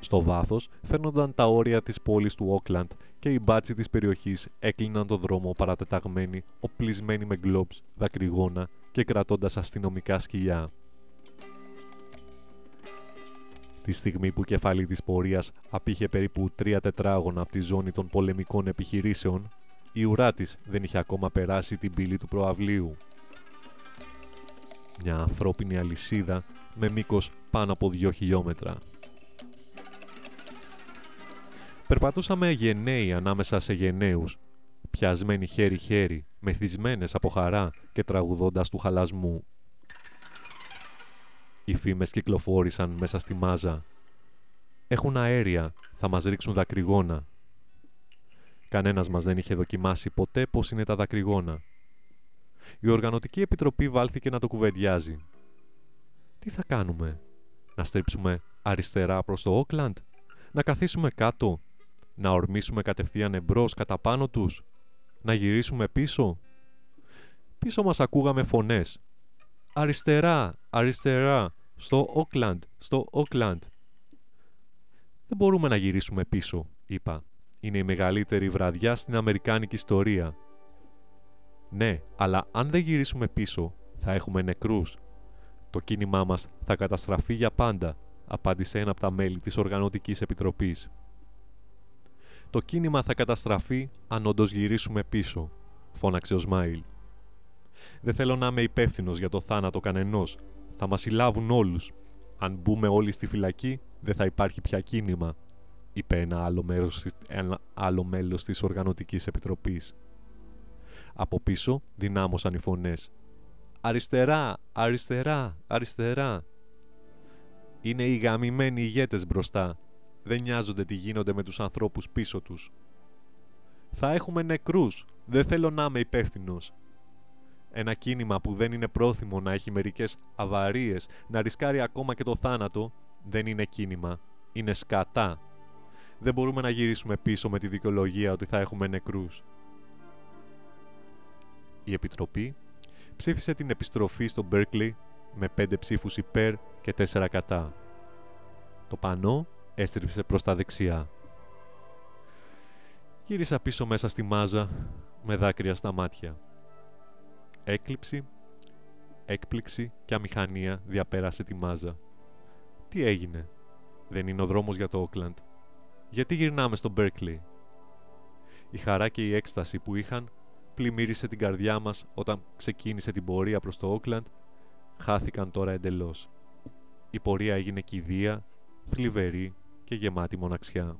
Στο βάθος φαίνονταν τα όρια της πόλης του Όκλαντ και οι μπάτσοι της περιοχής έκλειναν το δρόμο παρατεταγμένοι, οπλισμένοι με γκλόμπς, δακρυγόνα και κρατώντας αστυνομικά σκυλιά. Τη στιγμή που κεφάλι της πορείας απήχε περίπου τρία τετράγωνα από τη ζώνη των πολεμικών επιχειρήσεων, η ουρά της δεν είχε ακόμα περάσει την πύλη του προαυλίου. Μια ανθρώπινη αλυσίδα με μήκος πάνω από δύο χιλιόμετρα. Περπατούσαμε γενναίοι ανάμεσα σε γενναίους, πιασμένοι χέρι-χέρι, μεθυσμένες από χαρά και τραγουδώντας του χαλασμού. Οι φήμες κυκλοφόρησαν μέσα στη μάζα. Έχουν αέρια, θα μας ρίξουν δακρυγόνα. Κανένας μας δεν είχε δοκιμάσει ποτέ πώς είναι τα δακρυγόνα. Η Οργανωτική Επιτροπή βάλθηκε να το κουβεντιάζει. Τι θα κάνουμε, να στρίψουμε αριστερά προς το Όκλαντ, να καθίσουμε κάτω; Να ορμήσουμε κατευθείαν εμπρός κατά πάνω τους, να γυρίσουμε πίσω; Πίσω μας ακούγαμε φωνές. «Αριστερά, αριστερά, στο Όκλαντ, στο Όκλαντ». «Δεν μπορούμε να γυρίσουμε πίσω», είπα. «Είναι η μεγαλύτερη βραδιά στην Αμερικάνικη ιστορία». «Ναι, αλλά αν δεν γυρίσουμε πίσω, θα έχουμε νεκρούς. Το κίνημά μας θα καταστραφεί για πάντα», απάντησε ένα από τα μέλη της Οργανωτικής Επιτροπής. Το κίνημα θα καταστραφεί αν όντως γυρίσουμε πίσω, φώναξε ο Σμάιλ. Δεν θέλω να είμαι υπεύθυνος για το θάνατο κανενός. Θα μας συλλάβουν όλους. Αν μπούμε όλοι στη φυλακή, δεν θα υπάρχει πια κίνημα, είπε ένα άλλο, μέρος, ένα άλλο μέλος της Οργανωτικής Επιτροπής. Από πίσω δυνάμωσαν οι φωνές. «Αριστερά! Αριστερά! Αριστερά!» Είναι οι γαμημένοι ηγέτες μπροστά. Δεν νοιάζονται τι γίνονται με τους ανθρώπους πίσω τους. «Θα έχουμε νεκρούς. Δεν θέλω να είμαι υπεύθυνος. Ένα κίνημα που δεν είναι πρόθυμο να έχει μερικές αβαρίες, να ρισκάρει ακόμα και το θάνατο, δεν είναι κίνημα. Είναι σκατά. Δεν μπορούμε να γυρίσουμε πίσω με τη δικαιολογία ότι θα έχουμε νεκρούς. Η Επιτροπή ψήφισε την επιστροφή στο Berkeley με πέντε ψήφους υπέρ και τέσσερα κατά. Το πανό έστριψε προς τα δεξιά. Γύρισα πίσω μέσα στη μάζα με δάκρυα στα μάτια. Έκλειψη, έκπληξη και αμηχανία διαπέρασε τη μάζα. Τι έγινε; Δεν είναι ο δρόμος για το Όκλαντ. Γιατί γυρνάμε στο Berkeley; Η χαρά και η έκσταση που είχαν πλημμύρισε την καρδιά μας όταν ξεκίνησε την πορεία προς το Όκλαντ χάθηκαν τώρα εντελώς. Η πορεία έγινε κηδεία, θλιβερή και γεμάτη μοναξιά.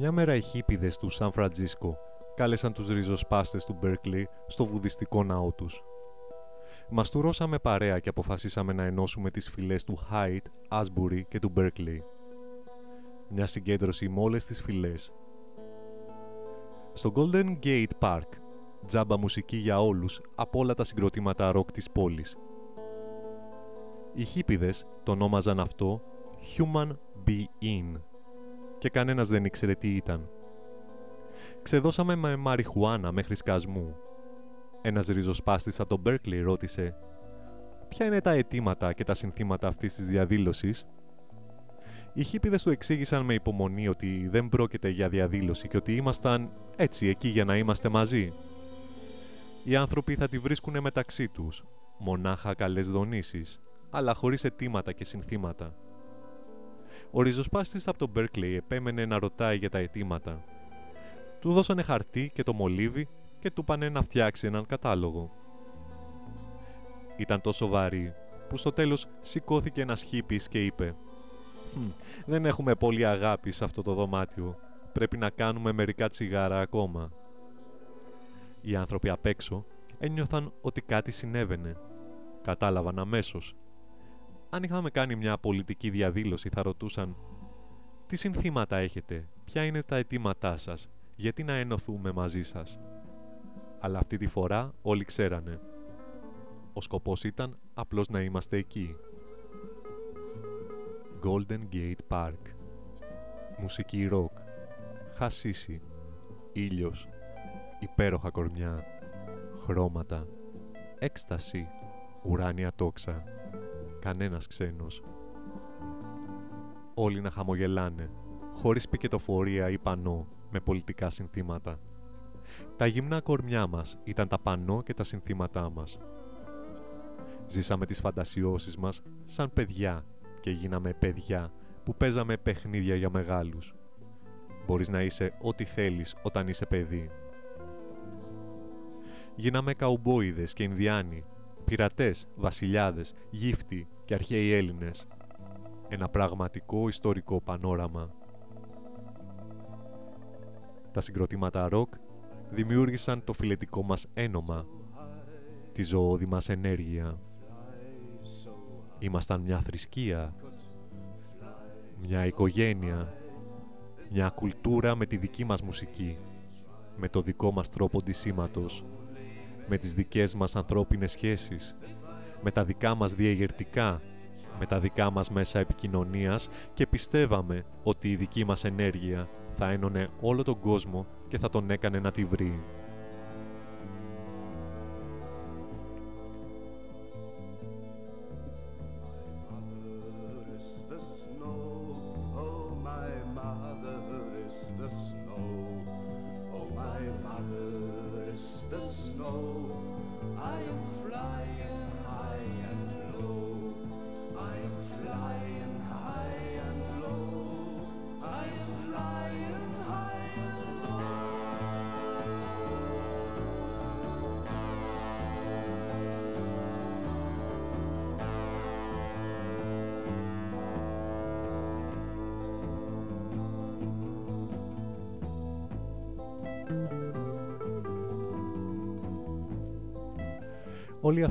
Μια μέρα οι χίπιδες του Σαν Φραντζίσκο κάλεσαν τους ριζοσπάστες του Μπέρκλι στο βουδιστικό ναό τους. Μαστουρώσαμε παρέα και αποφασίσαμε να ενώσουμε τις φυλές του Χάιτ, Άσμπουρι και του Μπέρκλι. Μια συγκέντρωση με όλες τις φυλές. Στο Golden Gate Park, τζάμπα μουσική για όλους από όλα τα συγκροτήματα ροκ της πόλης. Οι χίπιδες το ονόμαζαν αυτό Human Being και κανένας δεν ήξερε τι ήταν. Ξεδώσαμε με μαριχουάνα μέχρι σκασμού. Ένας ριζοσπάστης από τον Μπέρκλι ρώτησε «Ποια είναι τα αιτήματα και τα συνθήματα αυτής της διαδήλωσης» Οι χίπιδες του εξήγησαν με υπομονή ότι δεν πρόκειται για διαδήλωση και ότι ήμασταν έτσι εκεί για να είμαστε μαζί. Οι άνθρωποι θα τη βρίσκουν μεταξύ τους, μονάχα καλές δονήσεις, αλλά χωρίς αιτήματα και συνθήματα. Ο ριζοσπάστης από τον Μπέρκλεϊ επέμενε να ρωτάει για τα αιτήματα. Του δώσανε χαρτί και το μολύβι και του πάνε να φτιάξει έναν κατάλογο. Ήταν τόσο βαρύ που στο τέλος σηκώθηκε ένας χίπης και είπε «Δεν έχουμε πολύ αγάπη σε αυτό το δωμάτιο. Πρέπει να κάνουμε μερικά τσιγάρα ακόμα». Οι άνθρωποι απ' έξω ένιωθαν ότι κάτι συνέβαινε. Κατάλαβαν αμέσως. Αν είχαμε κάνει μια πολιτική διαδήλωση θα ρωτούσαν «Τι συνθήματα έχετε, ποια είναι τα αιτήματά σας, γιατί να ενωθούμε μαζί σας» αλλά αυτή τη φορά όλοι ξέρανε. Ο σκοπός ήταν απλώς να είμαστε εκεί. Golden Gate Park. Μουσική ροκ. Χασίσι. Ήλιος. Υπέροχα κορμιά. Χρώματα. Έκσταση. Ουράνια τόξα Κανένας ξένος Όλοι να χαμογελάνε Χωρίς πικετοφορία ή πανό Με πολιτικά συνθήματα τα γυμνά κορμιά μας ήταν τα πανό και τα συνθήματά μας. Ζήσαμε τις φαντασιώσεις μας σαν παιδιά και γίναμε παιδιά που παίζαμε παιχνίδια για μεγάλους. Μπορείς να είσαι ό,τι θέλεις όταν είσαι παιδί. Γίναμε καουμπόιδες και Ινδιάνοι, πειρατές, βασιλιάδες, γύφτοι και αρχαίοι Έλληνες. Ένα πραγματικό ιστορικό πανόραμα. Τα συγκροτήματα ροκ δημιούργησαν το φιλετικό μας ένομα, τη ζωώδη μας ενέργεια. Ήμασταν μια θρησκεία, μια οικογένεια, μια κουλτούρα με τη δική μας μουσική, με το δικό μας τρόπο ντυσίματος, με τις δικές μας ανθρώπινες σχέσεις, με τα δικά μας διαγερτικά, με τα δικά μας μέσα επικοινωνίας και πιστεύαμε ότι η δική μας ενέργεια θα ένωνε όλο τον κόσμο και θα τον έκανε να τη βρει.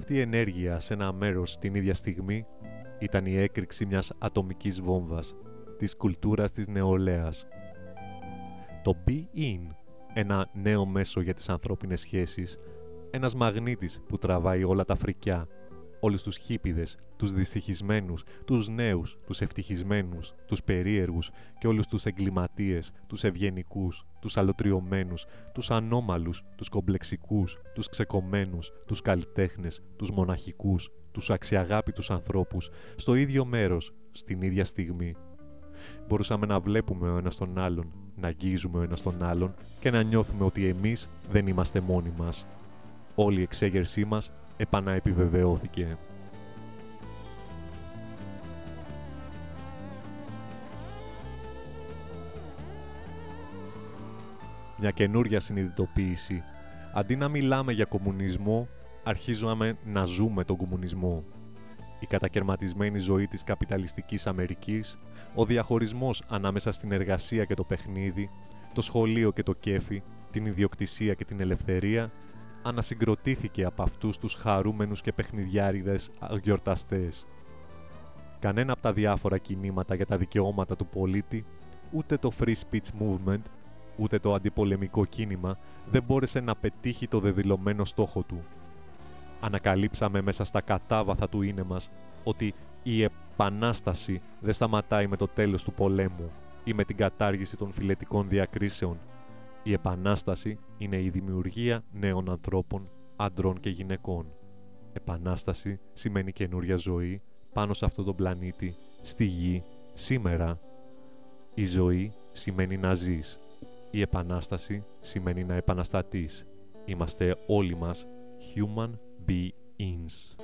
Αυτή η ενέργεια σε ένα μέρος την ίδια στιγμή ήταν η έκρηξη μιας ατομικής βόμβας, της κουλτούρας της νεολαίας. Το Be In, ένα νέο μέσο για τις ανθρώπινες σχέσεις, ένας μαγνήτης που τραβάει όλα τα φρικιά, όλους τους χίπιδες, τους δυστυχισμένους, τους νέους, τους ευτυχισμένους, τους περίεργους και όλους τους εγκληματίες, τους ευγενικούς, τους αλωτριωμένους, τους ανώμαλους, τους κομπλεξικούς, τους ξεκομμένους, τους καλλιτέχνες, τους μοναχικούς, τους αξιαγάπητους ανθρώπους, στο ίδιο μέρος, στην ίδια στιγμή. Μπορούσαμε να βλέπουμε ο ένας τον άλλον, να αγγίζουμε ο ένας τον άλλον και να νιώθουμε ότι εμείς δεν είμαστε μόνοι μας. Όλη η εξέγερσή μας επαναεπιβεβαιώθηκε. Μια καινούρια συνειδητοποίηση. Αντί να μιλάμε για κομμουνισμό, αρχίζουμε να ζούμε τον κομμουνισμό. Η κατακαιρματισμένη ζωή της καπιταλιστικής Αμερικής, ο διαχωρισμός ανάμεσα στην εργασία και το παιχνίδι, το σχολείο και το κέφι, την ιδιοκτησία και την ελευθερία ανασυγκροτήθηκε από αυτούς τους χαρούμενους και παιχνιδιάριδες γιορταστές. Κανένα από τα διάφορα κινήματα για τα δικαιώματα του πολίτη, ούτε το Free Speech Movement, ούτε το αντιπολεμικό κίνημα δεν μπόρεσε να πετύχει το δεδηλωμένο στόχο του. Ανακαλύψαμε μέσα στα κατάβαθα του είναι μας ότι η επανάσταση δεν σταματάει με το τέλος του πολέμου ή με την κατάργηση των φιλετικών διακρίσεων η Επανάσταση είναι η δημιουργία νέων ανθρώπων, αντρών και γυναικών. Επανάσταση σημαίνει καινούρια ζωή πάνω σε αυτόν τον πλανήτη, στη γη, σήμερα Η ζωή σημαίνει να ζεις. Η επανάσταση σημαίνει να επαναστατείς. Είμαστε όλοι μας human beings.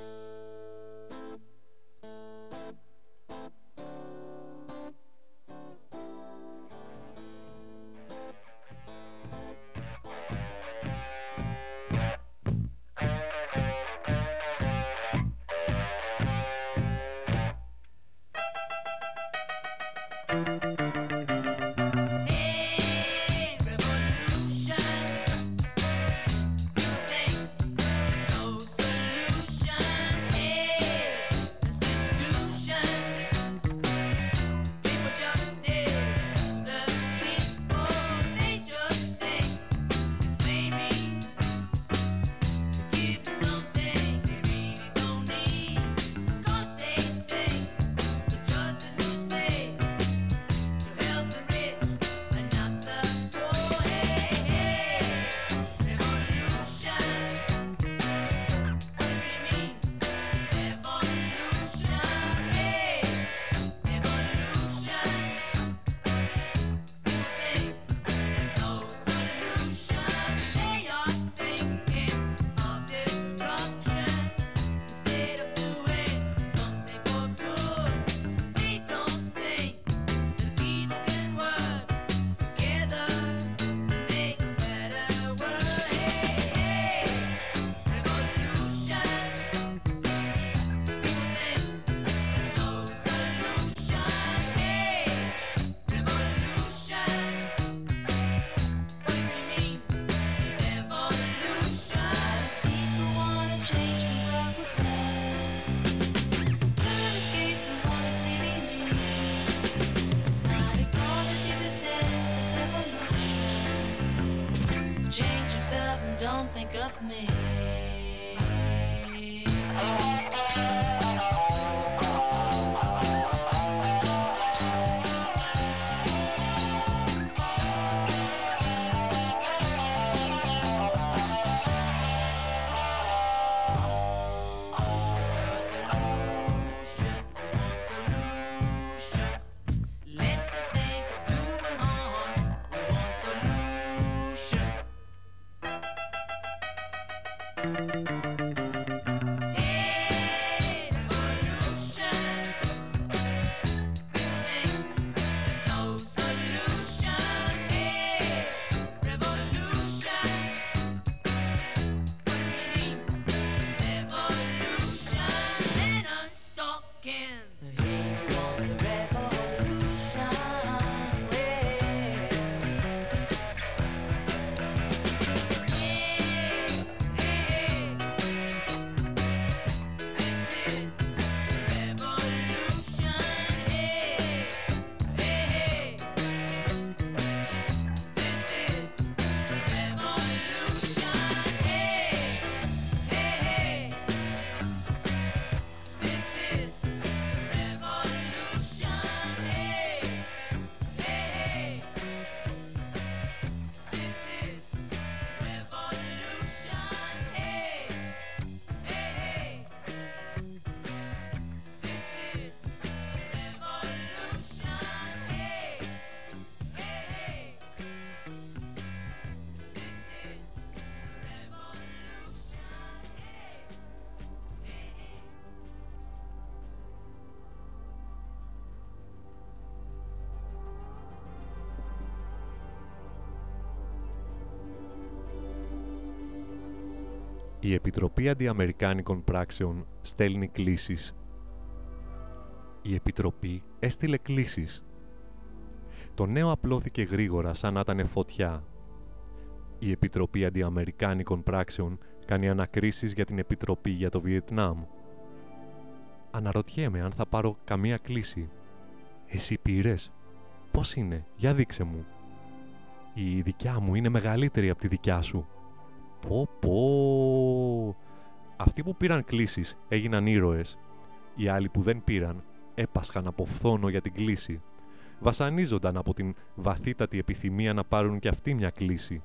Η Επιτροπή Αντιαμερικάνικων Πράξεων στέλνει κλήσεις. Η Επιτροπή έστειλε κλήσεις. Το νέο απλώθηκε γρήγορα σαν να ήταν φωτιά. Η Επιτροπή Αντιαμερικάνικων Πράξεων κάνει ανακρίσεις για την Επιτροπή για το Βιετνάμ. Αναρωτιέμαι αν θα πάρω καμία κλήση. Εσύ πήρες; Πώς είναι, για δείξε μου. Η δικιά μου είναι μεγαλύτερη από τη δικιά σου. Πω πω. Αυτοί που πήραν κλήσεις έγιναν ήρωες. Οι άλλοι που δεν πήραν έπασχαν από φθόνο για την κλίση. Βασανίζονταν από την βαθύτατη επιθυμία να πάρουν κι αυτοί μια κλίση.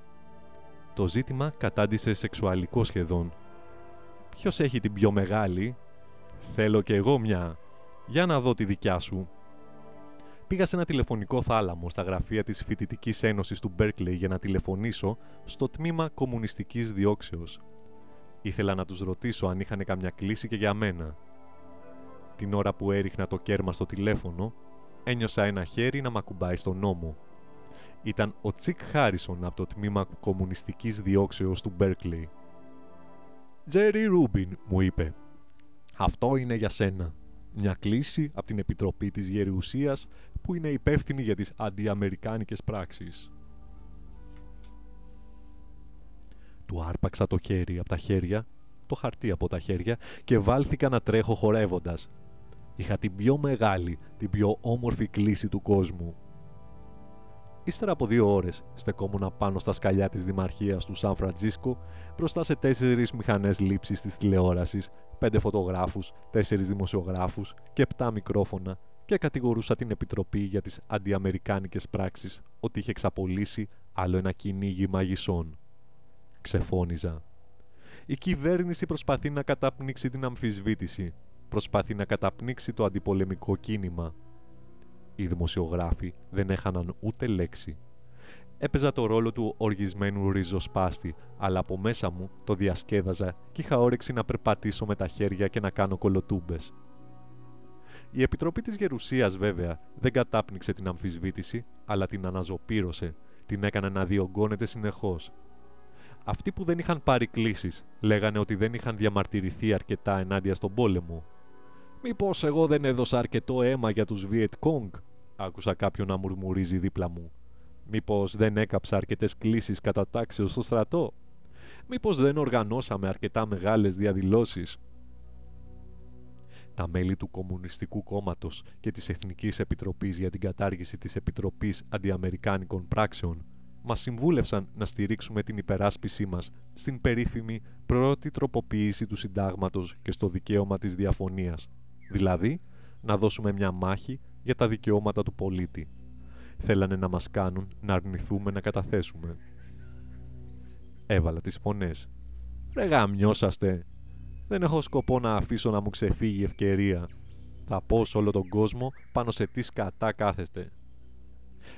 Το ζήτημα κατάντησε σεξουαλικό σχεδόν. Ποιος έχει την πιο μεγάλη; Θέλω κι εγώ μια. Για να δω τη δικιά σου. Πήγα σε ένα τηλεφωνικό θάλαμο στα γραφεία της Φοιτητικής Ένωσης του Μπέρκλεϊ για να τηλεφωνήσω στο τμήμα κομμουνιστικής διώξεως. Ήθελα να τους ρωτήσω αν είχαν καμιά κλίση και για μένα. Την ώρα που έριχνα το κέρμα στο τηλέφωνο, ένιωσα ένα χέρι να μ' ακουμπάει στον νόμο. Ήταν ο Τσικ Χάρισον από το τμήμα κομμουνιστικής διώξεως του Μπέρκλεϊ. «Τζέρι Ρούμπιν», μου είπε. «Αυτό είναι για σένα. Μια κλίση από την Επιτροπή της Γερουσίας που είναι υπεύθυνη για τις αντιαμερικάνικες πράξεις». Του άρπαξα το χέρι από τα χέρια, το χαρτί από τα χέρια και βάλθηκα να τρέχω χορεύοντας. Είχα την πιο μεγάλη, την πιο όμορφη κλίση του κόσμου. Ύστερα από δύο ώρες στεκόμουν πάνω στα σκαλιά της Δημαρχίας του Σαν Φραντζίσκο μπροστά σε τέσσερις μηχανές λήψης της τηλεόρασης, πέντε φωτογράφους, τέσσερις δημοσιογράφους και επτά μικρόφωνα και κατηγορούσα την Επιτροπή για τις αντιαμερικάνικες πράξεις ότι είχε εξαπολύσει άλλο ένα κυνήγι μαγισσών. Ξεφώνιζα. Η κυβέρνηση προσπαθεί να καταπνίξει την αμφισβήτηση. Προσπαθεί να καταπνίξει το αντιπολεμικό κίνημα. Οι δημοσιογράφοι δεν έχαναν ούτε λέξη. Έπαιζα το ρόλο του οργισμένου ριζοσπάστη, αλλά από μέσα μου το διασκέδαζα και είχα όρεξη να περπατήσω με τα χέρια και να κάνω κολοτούμπες. Η Επιτροπή της Γερουσίας βέβαια δεν κατάπνιξε την αμφισβήτηση, αλλά την αναζωπήρωσε, την έκανε να διωγγώνεται συνεχώς. Αυτοί που δεν είχαν πάρει κλήσεις λέγανε ότι δεν είχαν διαμαρτυρηθεί αρκετά ενάντια στον πόλεμο. «Μήπως εγώ δεν έδωσα αρκετό αίμα για τους Βιετ Κόγκ» άκουσα κάποιον να μουρμουρίζει δίπλα μου. «Μήπως δεν έκαψα αρκετές κλήσεις κατά τάξεως στο στρατό» Μήπως δεν οργανώσαμε αρκετά μεγάλες διαδηλώσεις; Τα μέλη του Κομμουνιστικού Κόμματος και της Εθνικής Επιτροπής για την κατάργηση της Επιτροπής Αντιαμερικάνικων Πράξεων μας συμβούλευσαν να στηρίξουμε την υπεράσπισή μας στην περίφημη πρώτη τροποποίηση του συντάγματος και στο δικαίωμα της διαφωνίας, δηλαδή να δώσουμε μια μάχη για τα δικαιώματα του πολίτη. Θέλανε να μας κάνουν να αρνηθούμε να καταθέσουμε. Έβαλα τις φωνές. «Ρε γαμιώσαστε! Δεν έχω σκοπό να αφήσω να μου ξεφύγει η ευκαιρία. Θα πω σε όλο τον κόσμο πάνω σε τι σκατά κάθεστε».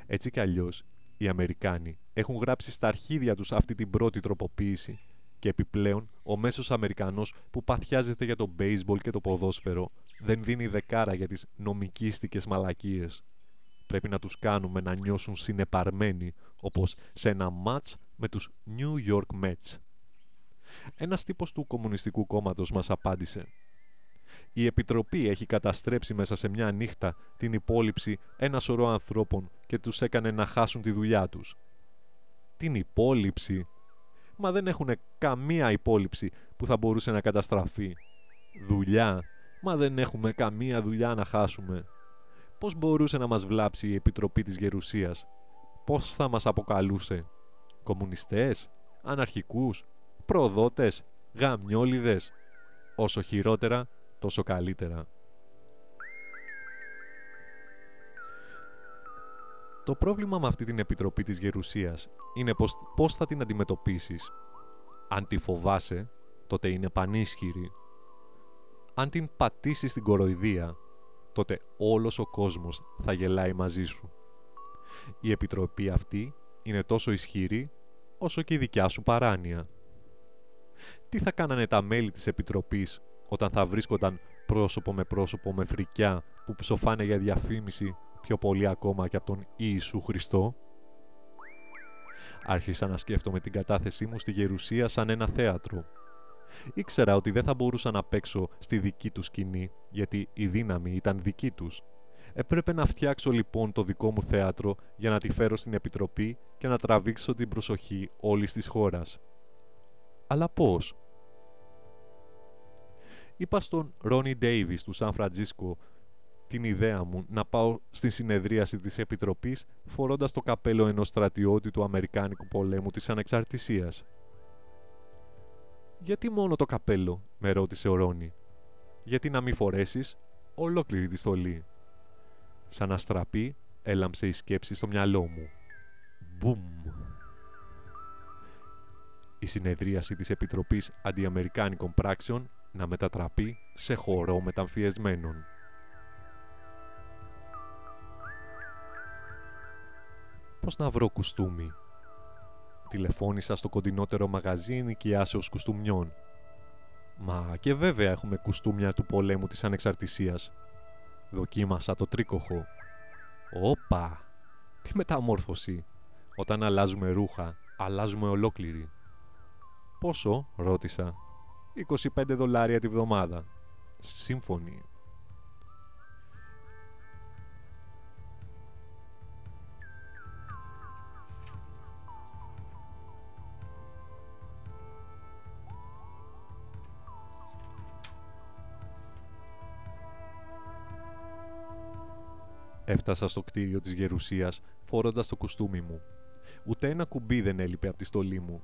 Έτσι κι αλλιώς οι Αμερικάνοι έχουν γράψει στα αρχίδια τους αυτή την πρώτη τροποποίηση και επιπλέον ο μέσος Αμερικανός που παθιάζεται για το μπέισμπολ και το ποδόσφαιρο δεν δίνει δεκάρα για τις νομικίστικες μαλακίες. Πρέπει να τους κάνουμε να νιώσουν συνεπαρμένοι όπως σε ένα μάτς με τους New York Mets. Ένας τύπος του Κομμουνιστικού Κόμματος μας απάντησε η Επιτροπή έχει καταστρέψει μέσα σε μια νύχτα την υπόλοιψη ένα σωρό ανθρώπων και τους έκανε να χάσουν τη δουλειά τους. Την υπόλοιψη; Μα δεν έχουν καμία υπόλοιψη που θα μπορούσε να καταστραφεί. Δουλειά; Μα δεν έχουμε καμία δουλειά να χάσουμε. Πώς μπορούσε να μας βλάψει η Επιτροπή της Γερουσίας; Πώς θα μας αποκαλούσε; Κομμουνιστές; Αναρχικούς; Προδότες. Γαμιόλιδες. Όσο χειρότερα τόσο καλύτερα. Το πρόβλημα με αυτή την επιτροπή της γερουσίας είναι πως, πώς θα την αντιμετωπίσεις. Αν τη φοβάσαι, τότε είναι πανίσχυρη. Αν την πατήσεις στην κοροϊδία, τότε όλος ο κόσμος θα γελάει μαζί σου. Η επιτροπή αυτή είναι τόσο ισχυρή όσο και η δικιά σου παράνοια. Τι θα κάνανε τα μέλη της επιτροπής όταν θα βρίσκονταν πρόσωπο με πρόσωπο με φρικιά που ψοφάνε για διαφήμιση πιο πολύ ακόμα και από τον Ιησού Χριστό; Άρχισα να σκέφτομαι την κατάθεσή μου στη Γερουσία σαν ένα θέατρο. Ήξερα ότι δεν θα μπορούσα να παίξω στη δική τους σκηνή, γιατί η δύναμη ήταν δική τους. Έπρεπε να φτιάξω λοιπόν το δικό μου θέατρο για να τη φέρω στην Επιτροπή και να τραβήξω την προσοχή όλης της χώρας. Αλλά πώς; Είπα στον Ρόνι Ντέιβις του Σαν Φραντζίσκο την ιδέα μου να πάω στη συνεδρίαση της Επιτροπής φορώντας το καπέλο ενός στρατιώτη του Αμερικάνικου πολέμου της Ανεξαρτησίας. «Γιατί μόνο το καπέλο» με ρώτησε ο Ρόνι. «Γιατί να μην φορέσεις ολόκληρη τη στολή». Σαν αστραπή έλαμψε η σκέψη στο μυαλό μου. Μπουμ! Η συνεδρίαση της Επιτροπής Αντιαμερικάνικων Πράξεων να μετατραπεί σε χορό μεταμφιεσμένων. Πώς να βρω κουστούμι; Τηλεφώνησα στο κοντινότερο μαγαζί ενοικιάσεως κουστούμιών. Μα και βέβαια έχουμε κουστούμια του πολέμου της ανεξαρτησίας. Δοκίμασα το τρίκοχο. Όπα! Τι μεταμόρφωση! Όταν αλλάζουμε ρούχα, αλλάζουμε ολόκληρη. Πόσο, ρώτησα. 25 δολάρια τη βδομάδα. Σύμφωνη. Έφτασα στο κτίριο της Γερουσίας φορώντας το κουστούμι μου. Ούτε ένα κουμπί δεν έλειπε από τη στολή μου.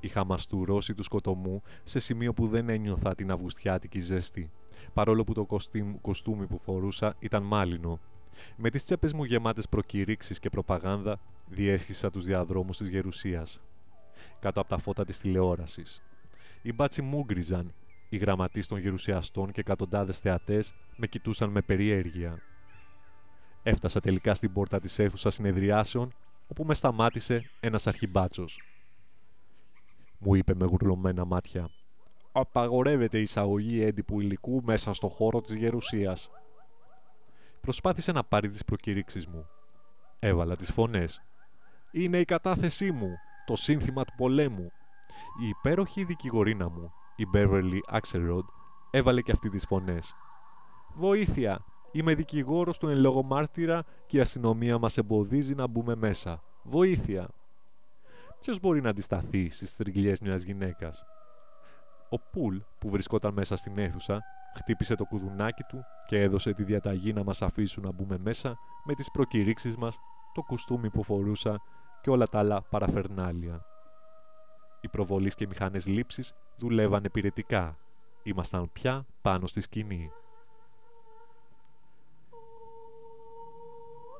Είχα μαστουρώσει του σκοτωμού σε σημείο που δεν ένιωθα την αυγουστιάτικη ζέστη, παρόλο που το κοστούμι που φορούσα ήταν μάλινο. Με τις τσέπες μου γεμάτες προκηρύξεις και προπαγάνδα διέσχισα τους διαδρόμους της Γερουσίας, κάτω από τα φώτα της τηλεόρασης. Οι μπάτσι μου γκριζαν, οι γραμματείς των γερουσιαστών και εκατοντάδες θεατές με κοιτούσαν με περιέργεια. Έφτασα τελικά στην πόρτα της αίθουσας συνεδριάσεων, όπου με σταμάτησε ένας αρχιμπάτσος. Μου είπε με γουρλωμένα μάτια. «Απαγορεύεται η εισαγωγή έντυπου υλικού μέσα στο χώρο της γερουσίας». Προσπάθησε να πάρει τις προκηρύξεις μου. Έβαλα τις φωνές. «Είναι η κατάθεσή μου, το σύνθημα του πολέμου». Η υπέροχη δικηγορίνα μου, η Beverly Axelrod, έβαλε και αυτή τις φωνές. «Βοήθεια! Είμαι δικηγόρος του εν λόγω μάρτυρα και η αστυνομία μας εμποδίζει να μπούμε μέσα. Βοήθεια! Ποιος μπορεί να αντισταθεί στις τριγλιές μιας γυναίκας; Ο Πουλ, που βρισκόταν μέσα στην αίθουσα, χτύπησε το κουδουνάκι του και έδωσε τη διαταγή να μας αφήσουν να μπούμε μέσα με τις προκηρύξεις μας, το κουστούμι που φορούσα και όλα τα άλλα παραφερνάλια. Οι προβολείς και οι μηχανές λήψης δουλεύαν επιρετικά. Ήμασταν πια πάνω στη σκηνή.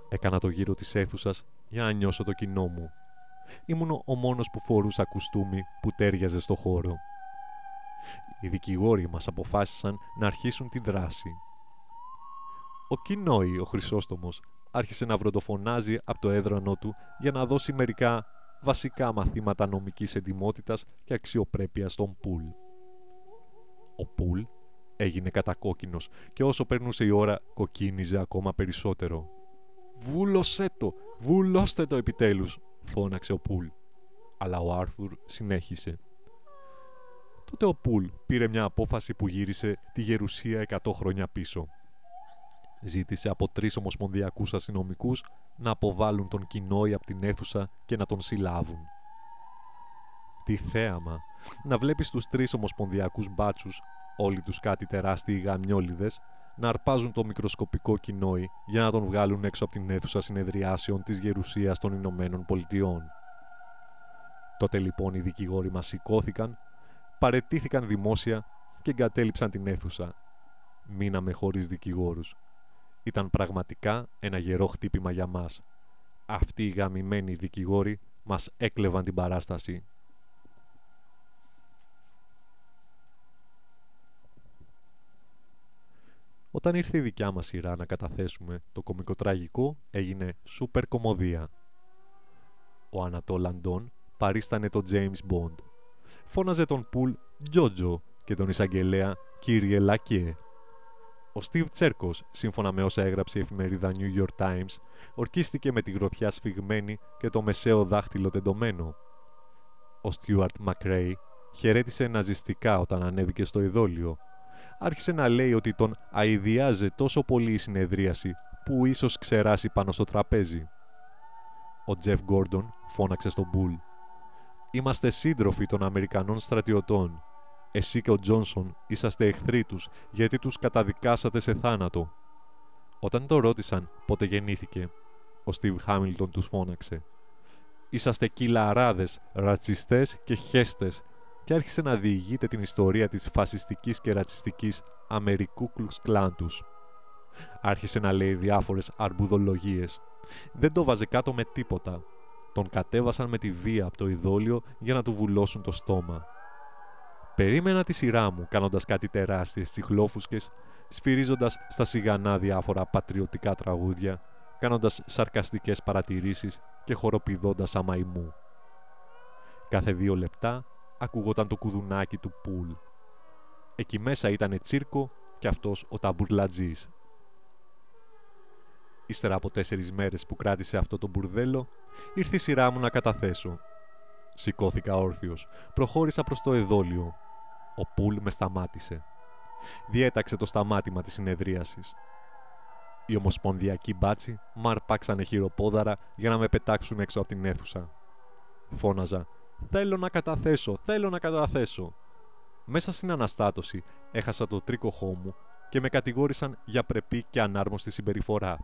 Έκανα το γύρο της αίθουσας για να νιώσω το κοινό μου. Ήμουν ο μόνος που φορούσα κουστούμι που τέριαζε στο χώρο. Οι δικηγόροι μας αποφάσισαν να αρχίσουν τη δράση. Ο Κινόη, ο Χρυσόστομος, άρχισε να βροντοφωνάζει από το έδρανό του για να δώσει μερικά βασικά μαθήματα νομικής εντιμότητας και αξιοπρέπειας στον Πουλ. Ο Πουλ έγινε κατακόκκινος και όσο περνούσε η ώρα κοκκίνιζε ακόμα περισσότερο. «Βούλωσέ το! Βούλωστε το επιτέλους!» Φώναξε ο Πουλ. Αλλά ο Άρθουρ συνέχισε. Τότε ο Πουλ πήρε μια απόφαση που γύρισε τη γερουσία 100 χρόνια πίσω. Ζήτησε από τρεις ομοσπονδιακούς αστυνομικούς να αποβάλουν τον κοινόη από την αίθουσα και να τον συλλάβουν. Τι θέαμα! Να βλέπεις τους τρεις ομοσπονδιακούς μπάτσους, όλοι τους κάτι τεράστιοι γαμιόλιδες, να αρπάζουν το μικροσκοπικό κοινόι για να τον βγάλουν έξω από την αίθουσα συνεδριάσεων της Γερουσίας των Ηνωμένων Πολιτειών. Τότε λοιπόν οι δικηγόροι μας σηκώθηκαν, παρετήθηκαν δημόσια και εγκατέλειψαν την αίθουσα. Μείναμε χωρίς δικηγόρους. Ήταν πραγματικά ένα γερό χτύπημα για μας. Αυτοί οι γαμημένοι δικηγόροι μας έκλεβαν την παράσταση Όταν ήρθε η δικιά μας σειρά να καταθέσουμε, το κομικοτραγικό έγινε σούπερ κομμωδία. Ο Ανατόλ Αντών παρίστανε τον James Bond. Φώναζε τον Πουλ Τζότζο και τον εισαγγελέα Κύριε Λακέ. Ο Στίβ Τσέρκος, σύμφωνα με όσα έγραψε η εφημερίδα New York Times, ορκίστηκε με τη γροθιά σφιγμένη και το μεσαίο δάχτυλο τεντωμένο. Ο Στιούαρτ Μακρέι χαιρέτησε ναζιστικά όταν ανέβηκε στο ειδόλιο άρχισε να λέει ότι τον αηδιάζε τόσο πολύ η συνεδρίαση που ίσως ξεράσει πάνω στο τραπέζι. Ο Τζεφ Γκόρντον φώναξε στον Μπουλ. «Είμαστε σύντροφοι των Αμερικανών στρατιωτών. Εσύ και ο Τζόνσον είσαστε εχθροί τους γιατί τους καταδικάσατε σε θάνατο». Όταν το ρώτησαν πότε γεννήθηκε, ο Στίβ Χάμιλτον τους φώναξε. «Είσαστε κυλαράδες, ρατσιστές και χέστες και άρχισε να διηγείται την ιστορία της φασιστικής και ρατσιστικής Αμερικού κλάν τους. Άρχισε να λέει διάφορες αρμπουδολογίες. Δεν το βάζε κάτω με τίποτα. Τον κατέβασαν με τη βία από το ειδόλιο για να του βουλώσουν το στόμα. Περίμενα τη σειρά μου κάνοντας κάτι τεράστιες τσιχλόφουσκες, σφυρίζοντας στα σιγανά διάφορα πατριωτικά τραγούδια κάνοντας σαρκαστικές παρατηρήσεις και χοροπηδώντας αμαϊμού. Κάθε δύο λεπτά ακούγονταν το κουδουνάκι του πουλ. Εκεί μέσα ήτανε τσίρκο και αυτός ο ταμπουρλατζής. Ύστερα από τέσσερις μέρες που κράτησε αυτό το μπουρδέλο, ήρθε η σειρά μου να καταθέσω. Σηκώθηκα όρθιος, προχώρησα προς το εδόλιο. Ο Πουλ με σταμάτησε. Διέταξε το σταμάτημα της συνεδρίασης. Οι ομοσπονδιακοί μπάτσι μ' αρπάξανε χειροπόδαρα για να με πετάξουν έξω από την αίθουσα. Φώναζα «Θέλω να καταθέσω, θέλω να καταθέσω». Μέσα στην αναστάτωση έχασα το τρίκοχό μου και με κατηγόρησαν για πρεπή και ανάρμοστη συμπεριφορά.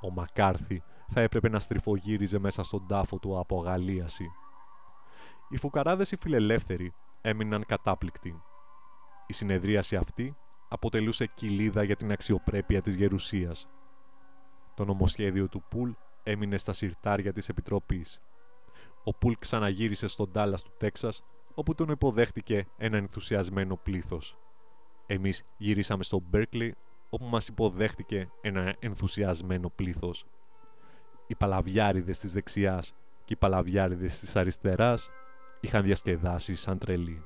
Ο Μακάρθη θα έπρεπε να στριφογύριζε μέσα στον τάφο του από αγαλίαση. Οι φουκαράδες οι φιλελεύθεροι έμειναν κατάπληκτοι. Η συνεδρίαση αυτή αποτελούσε κοιλίδα για την αξιοπρέπεια της γερουσίας. Το νομοσχέδιο του Πουλ έμεινε στα συρτάρια της Επιτροπής. Ο Πουλ ξαναγύρισε στον Τάλλας του Τέξας, όπου τον υποδέχτηκε ένα ενθουσιασμένο πλήθος. Εμείς γυρίσαμε στο Μπέρκλι, όπου μας υποδέχτηκε ένα ενθουσιασμένο πλήθος. Οι παλαβιάριδες της δεξιάς και οι παλαβιάριδες της αριστεράς είχαν διασκεδάσει σαν τρελοί.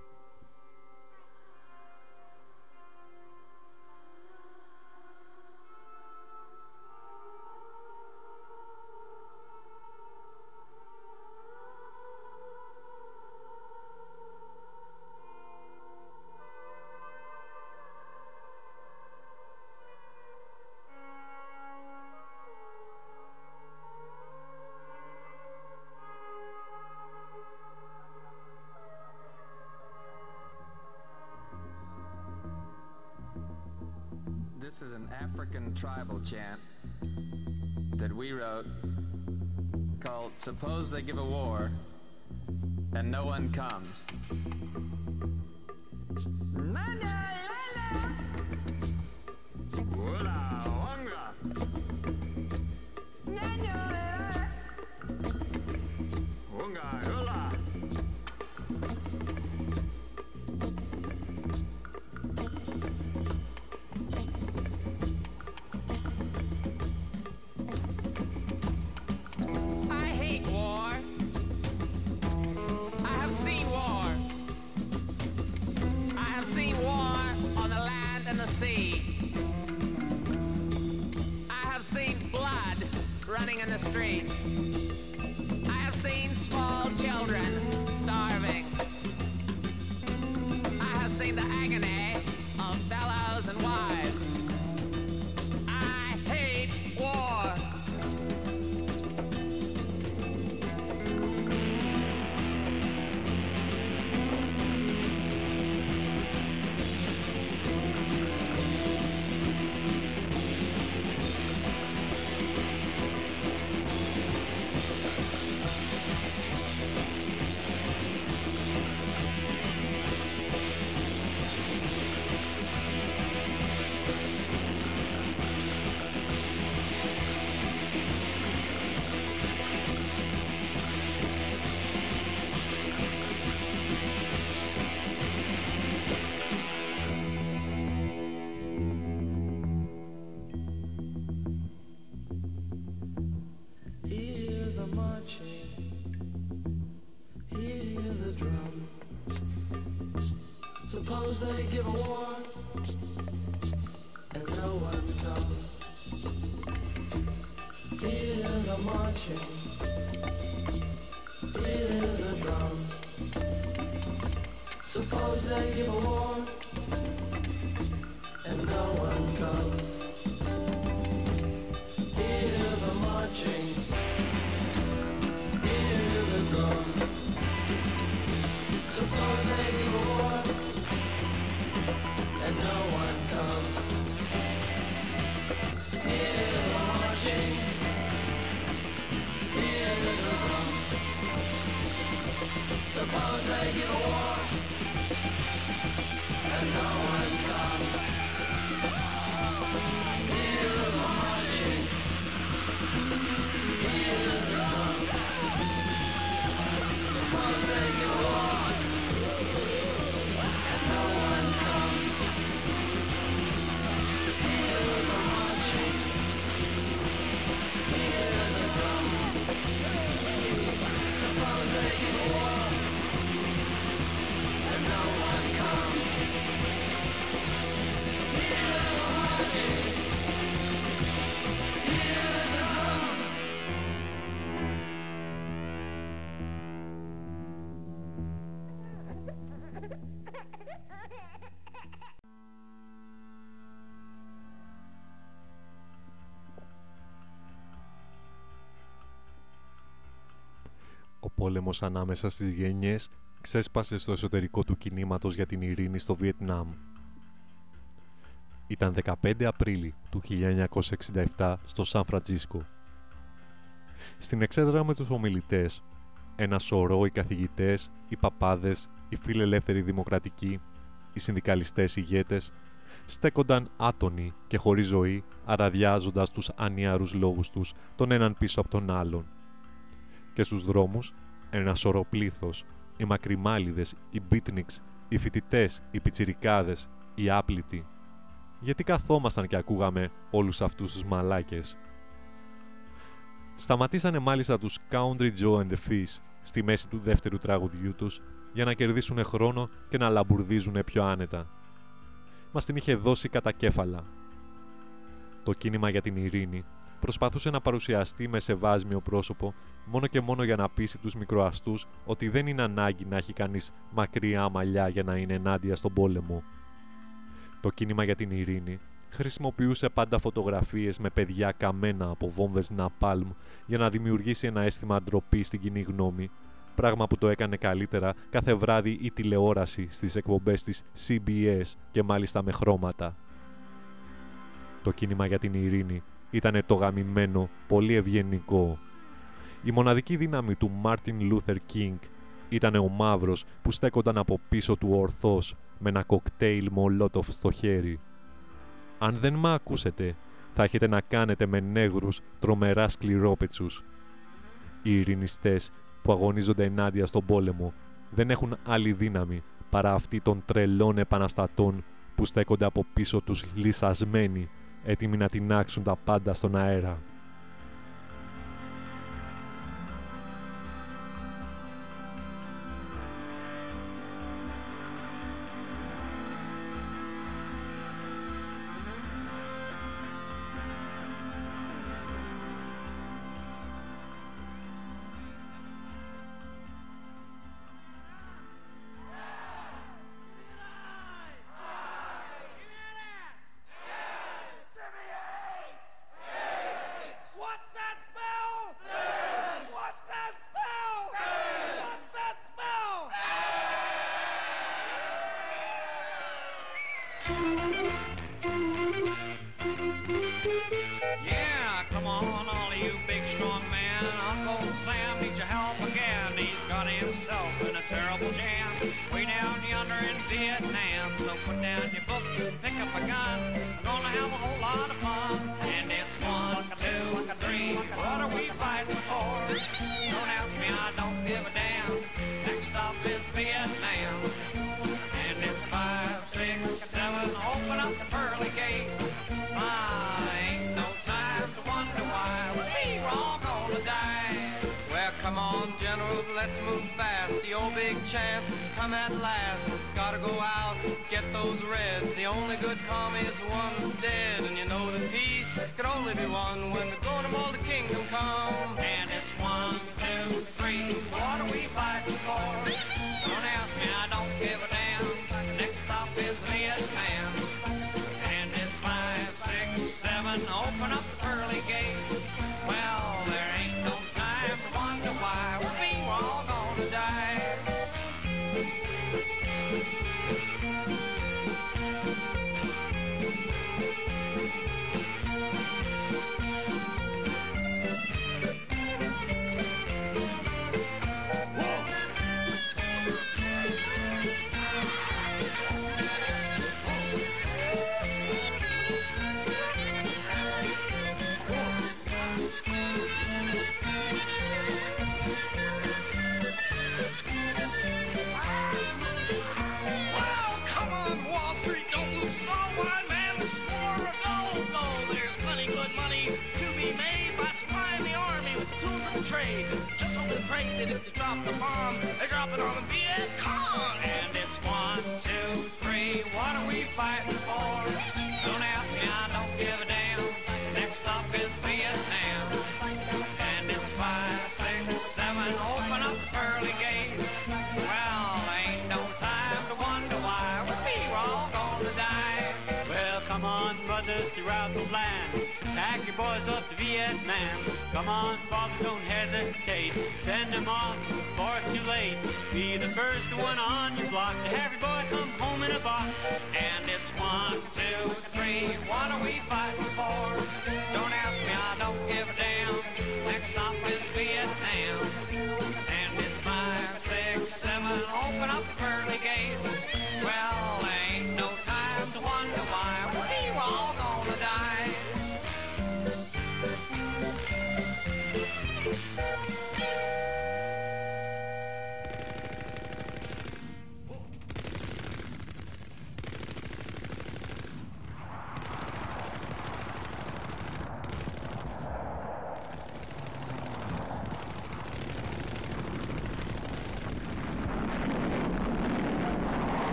An African tribal chant that we wrote called Suppose They Give a War and No One Comes. And the sea. I have seen blood running in the street. I have seen small children starving. I have seen the agony πόλεμος ανάμεσα στις γενιές ξέσπασε στο εσωτερικό του κινήματος για την ειρήνη στο Βιετνάμ. Ήταν 15 Απρίλη του 1967 στο Σαν Φραντζίσκο. Στην εξέδρα με τους ομιλητές, ένα σωρό οι καθηγητές, οι παπάδες, οι φιλελεύθεροι δημοκρατικοί, οι συνδικαλιστές ηγέτες, στέκονταν άτονοι και χωρίς ζωή, αραδιάζοντας τους ανιάρους λόγους τους τον έναν πίσω από τον άλλον. Και στους δρόμους, ένας σωρό πλήθος, οι μακριμάλιδες, οι μπίτνιξ, οι φοιτητές, οι πιτσιρικάδες, οι άπλητοι. Γιατί καθόμασταν και ακούγαμε όλους αυτούς τους μαλάκες. Σταματήσανε μάλιστα τους Country Joe and the Fish στη μέση του δεύτερου τραγουδιού τους για να κερδίσουν χρόνο και να λαμπουρδίζουν πιο άνετα. Μας την είχε δώσει κατά κέφαλα. Το κίνημα για την ειρήνη προσπαθούσε να παρουσιαστεί με σεβάσμιο πρόσωπο μόνο και μόνο για να πείσει τους μικροαστούς ότι δεν είναι ανάγκη να έχει κανείς μακριά μαλλιά για να είναι ενάντια στον πόλεμο. Το κίνημα για την ειρήνη χρησιμοποιούσε πάντα φωτογραφίες με παιδιά καμένα από βόμβες Napalm για να δημιουργήσει ένα αίσθημα ντροπή στην κοινή γνώμη, πράγμα που το έκανε καλύτερα κάθε βράδυ η τηλεόραση στις εκπομπές της CBS και μάλιστα με χρώματα. Το κίνημα για την ειρήνη ήταν το γαμημένο, πολύ ευγενικό. Η μοναδική δύναμη του Μάρτιν Λούθερ Κίνγκ ήταν ο μαύρος που στέκονταν από πίσω του ορθός με ένα κοκτέιλ μολότοφ στο χέρι. Αν δεν μ' ακούσετε, θα έχετε να κάνετε με νέγρους τρομερά σκληρόπετσους. Οι ειρηνιστές που αγωνίζονται ενάντια στον πόλεμο δεν έχουν άλλη δύναμη παρά αυτή των τρελών επαναστατών που στέκονται από πίσω τους λυσασμένοι, έτοιμοι να τεινάξουν τα πάντα στον αέρα.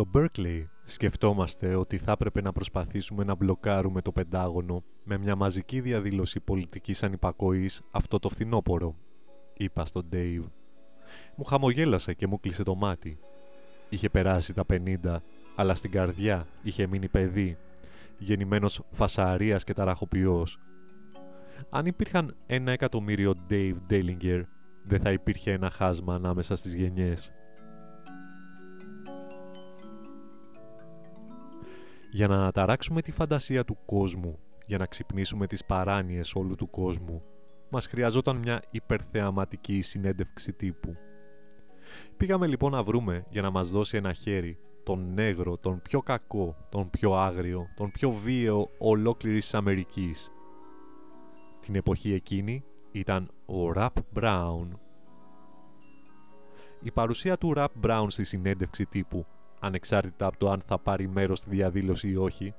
Στο Berkeley σκεφτόμαστε ότι θα έπρεπε να προσπαθήσουμε να μπλοκάρουμε το Πεντάγωνο με μια μαζική διαδήλωση πολιτικής ανυπακοής αυτό το φθινόπωρο, είπα στον Dave. Μου χαμογέλασε και μου κλείσε το μάτι. Είχε περάσει τα 50, αλλά στην καρδιά είχε μείνει παιδί, γεννημένος φασαρίας και ταραχοποιός. Αν υπήρχαν ένα εκατομμύριο Dave Dellinger, δεν θα υπήρχε ένα χάσμα ανάμεσα στις γενιές. Για να αναταράξουμε τη φαντασία του κόσμου, για να ξυπνήσουμε τις παράνοιες όλου του κόσμου, μας χρειαζόταν μια υπερθεαματική συνέντευξη τύπου. Πήγαμε λοιπόν να βρούμε για να μας δώσει ένα χέρι τον νέγρο, τον πιο κακό, τον πιο άγριο, τον πιο βίαιο ολόκληρης της Αμερικής. Την εποχή εκείνη ήταν ο Ραπ Μπράουν. Η παρουσία του Ραπ Μπράουν στη συνέντευξη τύπου ανεξάρτητα από το αν θα πάρει μέρος στη διαδήλωση ή όχι,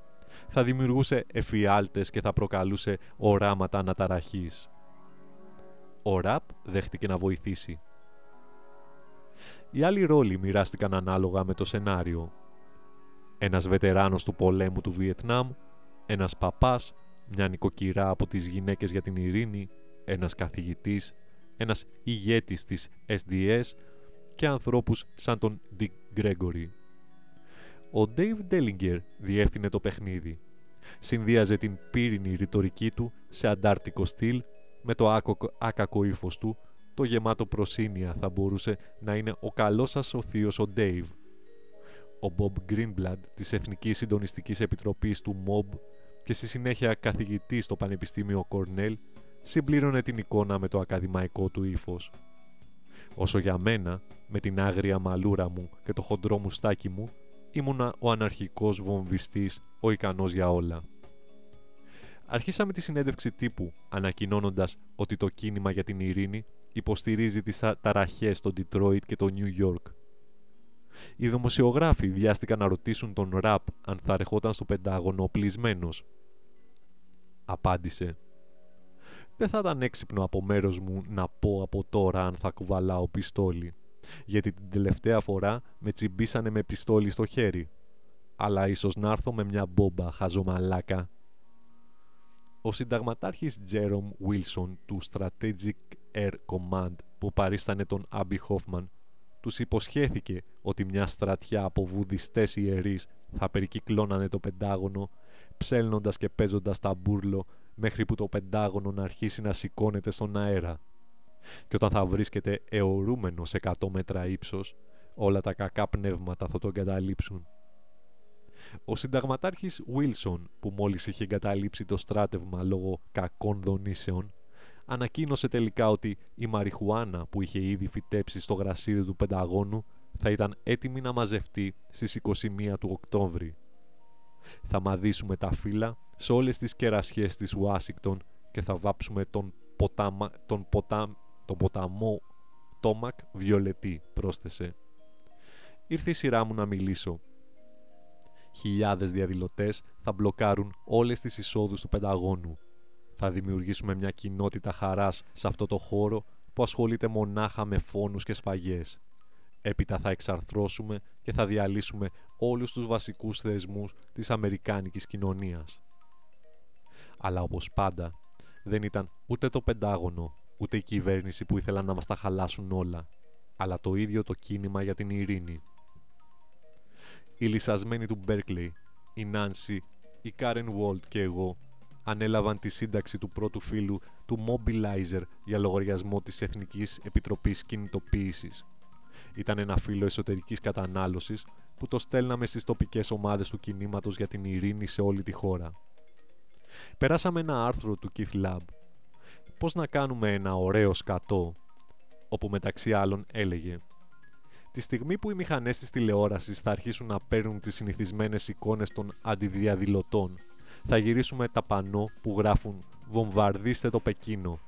θα δημιουργούσε εφιάλτες και θα προκαλούσε οράματα αναταραχής. Ο Ραπ δέχτηκε να βοηθήσει. Οι άλλοι ρόλοι μοιράστηκαν ανάλογα με το σενάριο. Ένας βετεράνος του πολέμου του Βιετνάμ, ένας παπάς, μια νοικοκυρά από τις γυναίκες για την ειρήνη, ένας καθηγητής, ένας ηγέτης της SDS και ανθρώπους σαν τον Dick Gregory. Ο Dave Dellinger διεύθυνε το παιχνίδι. Συνδύαζε την πύρινη ρητορική του σε αντάρτικο στυλ με το άκοκο, άκακο ύφος του, το γεμάτο προσύνια θα μπορούσε να είναι ο καλός σας ο θείος ο Dave. Ο Bob Greenblatt της Εθνικής Συντονιστικής Επιτροπής του MOB και στη συνέχεια καθηγητής στο Πανεπιστήμιο Κορνέλ συμπλήρωνε την εικόνα με το ακαδημαϊκό του ύφος. Όσο για μένα, με την άγρια μαλούρα μου και το χοντρό μουστάκι μου, ήμουνα ο αναρχικός βομβιστής, ο ικανός για όλα. Αρχίσαμε τη συνέντευξη τύπου, ανακοινώνοντας ότι το κίνημα για την ειρήνη υποστηρίζει τις ταραχές στο Detroit και το New York. Οι δημοσιογράφοι βιάστηκαν να ρωτήσουν τον Ραπ αν θα ερχόταν στο Πεντάγωνο οπλισμένος. Απάντησε «Δεν θα ήταν έξυπνο από μέρος μου να πω από τώρα αν θα κουβαλάω πιστόλι γιατί την τελευταία φορά με τσιμπήσανε με πιστόλι στο χέρι. Αλλά ίσως να έρθω με μια μπόμπα χαζομαλάκα. Ο συνταγματάρχης Τζέρομ Wilson του Strategic Air Command που παρίστανε τον Άμπι Χόφμαν τους υποσχέθηκε ότι μια στρατιά από βουδιστές ιερείς θα περικυκλώνανε το Πεντάγωνο ψέλνοντας και παίζοντας τα μπουρλο μέχρι που το Πεντάγωνο να αρχίσει να σηκώνεται στον αέρα και όταν θα βρίσκεται αιωρούμενο σε 100 μέτρα ύψος, όλα τα κακά πνεύματα θα τον εγκαταλείψουν. Ο συνταγματάρχης Wilson, που μόλις είχε εγκαταλείψει το στράτευμα λόγω κακών δονήσεων, ανακοίνωσε τελικά ότι η μαριχουάνα που είχε ήδη φυτέψει στο γρασίδι του Πενταγώνου θα ήταν έτοιμη να μαζευτεί στις 21 του Οκτώβρη. Θα μαδίσουμε τα φύλλα σε όλες τις κερασιές της Ουάσιγκτον και θα βάψουμε τον, ποτάμα, τον, ποτά, τον ποταμό Τόμακ Βιολετή, πρόσθεσε. Ήρθε η σειρά μου να μιλήσω. Χιλιάδες διαδηλωτές θα μπλοκάρουν όλες τις εισόδους του Πενταγώνου. Θα δημιουργήσουμε μια κοινότητα χαράς σε αυτό το χώρο που ασχολείται μονάχα με φόνους και σφαγές. Έπειτα θα εξαρθρώσουμε και θα διαλύσουμε όλους τους βασικούς θεσμούς της Αμερικάνικης κοινωνίας. Αλλά όπως πάντα δεν ήταν ούτε το Πεντάγωνο ούτε η κυβέρνηση που ήθελαν να μας τα χαλάσουν όλα, αλλά το ίδιο το κίνημα για την ειρήνη. Οι λυσασμένοι του Μπέρκλεϊ, η Νάνση, η Κάρεν Βόλτ και εγώ ανέλαβαν τη σύνταξη του πρώτου φύλου του Mobilizer για λογαριασμό της Εθνικής Επιτροπής Κινητοποίησης. Ήταν ένα φύλλο εσωτερικής κατανάλωσης που το στέλναμε στις τοπικές ομάδες του κινήματος για την ειρήνη σε όλη τη χώρα. Περάσαμε ένα άρθρο του Keith Lab πώς να κάνουμε ένα ωραίο σκατό, όπου μεταξύ άλλων έλεγε Τη στιγμή που οι μηχανές της τηλεόρασης θα αρχίσουν να παίρνουν τις συνηθισμένες εικόνες των αντιδιαδηλωτών, θα γυρίσουμε τα πανό που γράφουν «Βομβαρδίστε το Πεκίνο»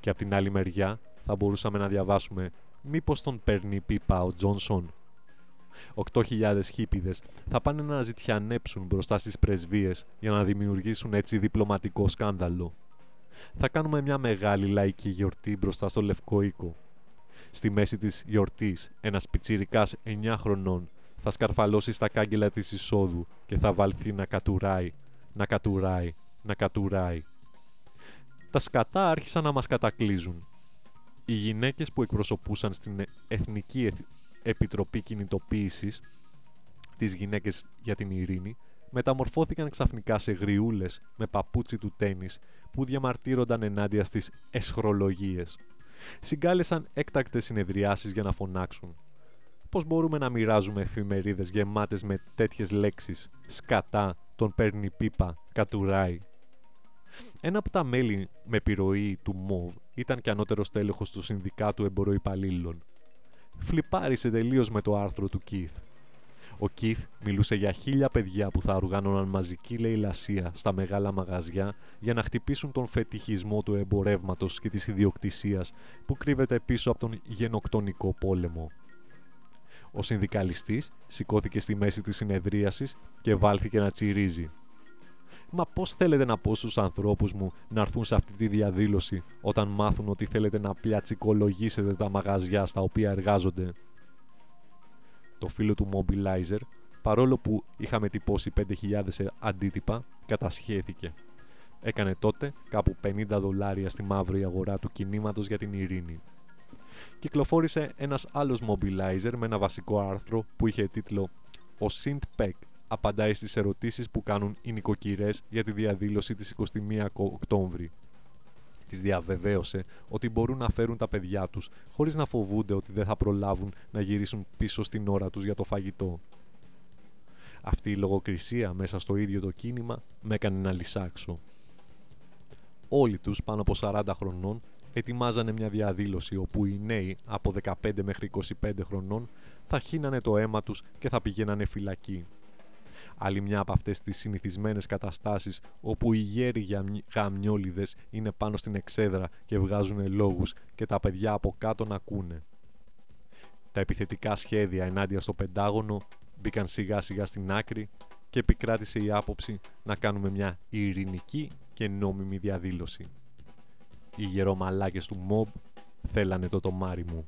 και από την άλλη μεριά θα μπορούσαμε να διαβάσουμε «Μήπως τον παίρνει πίπα ο Τζόνσον» 8.000 χίπιδες θα πάνε να ζητιανέψουν μπροστά στις πρεσβείες για να δημιουργήσουν έτσι διπλωματικό σκάνδαλο. Θα κάνουμε μια μεγάλη λαϊκή γιορτή μπροστά στο Λευκό Οίκο. Στη μέση της γιορτής, ένας πιτσιρικάς 9 χρονών θα σκαρφαλώσει στα κάγκελα της εισόδου και θα βάλθει να κατουράει, να κατουράει, να κατουράει. Τα σκατά άρχισαν να μας κατακλείζουν. Οι γυναίκες που εκπροσωπούσαν στην Εθνική Επιτροπή Κινητοποίησης τις γυναίκες για την ειρήνη μεταμορφώθηκαν ξαφνικά σε γριούλες με παπούτσι του τένις που διαμαρτύρονταν ενάντια στις εσχρολογίες. Συγκάλεσαν έκτακτες συνεδριάσεις για να φωνάξουν. Πώς μπορούμε να μοιράζουμε εφημερίδες γεμάτες με τέτοιες λέξεις; «σκατά», «τον παίρνει πίπα», «κατουράει». Ένα από τα μέλη με επιρροή του ΜΟΒ ήταν και ανώτερος τέλεχος του Συνδικάτου Εμποροϊπαλλήλων φλιπάρισε τελείως με το άρθρο του Κιθ. Ο Κιθ μιλούσε για χίλια παιδιά που θα οργάνωναν μαζική λαιλασία στα μεγάλα μαγαζιά για να χτυπήσουν τον φετιχισμό του εμπορεύματος και της ιδιοκτησίας που κρύβεται πίσω από τον γενοκτονικό πόλεμο. Ο συνδικαλιστής σηκώθηκε στη μέση της συνεδρίασης και βάλθηκε να τσιρίζει. Μα πώς θέλετε να πω στους ανθρώπους μου να έρθουν σε αυτή τη διαδήλωση όταν μάθουν ότι θέλετε να πλιατσικολογήσετε τα μαγαζιά στα οποία εργάζονται; Το φίλο του Mobilizer, παρόλο που είχαμε τυπώσει 5.000 αντίτυπα, κατασχέθηκε. Έκανε τότε κάπου 50 δολάρια στη μαύρη αγορά του κινήματος για την ειρήνη. Κυκλοφόρησε ένας άλλος Mobilizer με ένα βασικό άρθρο που είχε τίτλο «Ο Σιντ Πεκ απαντάει στις ερωτήσεις που κάνουν οι νοικοκυρές για τη διαδήλωση της 21 Οκτώβρη. Τις διαβεβαίωσε ότι μπορούν να φέρουν τα παιδιά τους χωρίς να φοβούνται ότι δεν θα προλάβουν να γυρίσουν πίσω στην ώρα τους για το φαγητό. Αυτή η λογοκρισία μέσα στο ίδιο το κίνημα με έκανε να λυσάξω. Όλοι τους πάνω από 40 χρονών ετοιμάζανε μια διαδήλωση όπου οι νέοι από 15 μέχρι 25 χρονών θα χύνανε το αίμα τους και θα πηγαίνανε φυλακή. Άλλη μια από αυτές τις συνηθισμένες καταστάσεις όπου οι γέροι γαμιόλιδες είναι πάνω στην εξέδρα και βγάζουν λόγους και τα παιδιά από κάτω να ακούνε. Τα επιθετικά σχέδια ενάντια στο Πεντάγωνο μπήκαν σιγά σιγά στην άκρη και επικράτησε η άποψη να κάνουμε μια ειρηνική και νόμιμη διαδήλωση. Οι γερομαλάκες του ΜΟΜ θέλανε το τομάρι μου.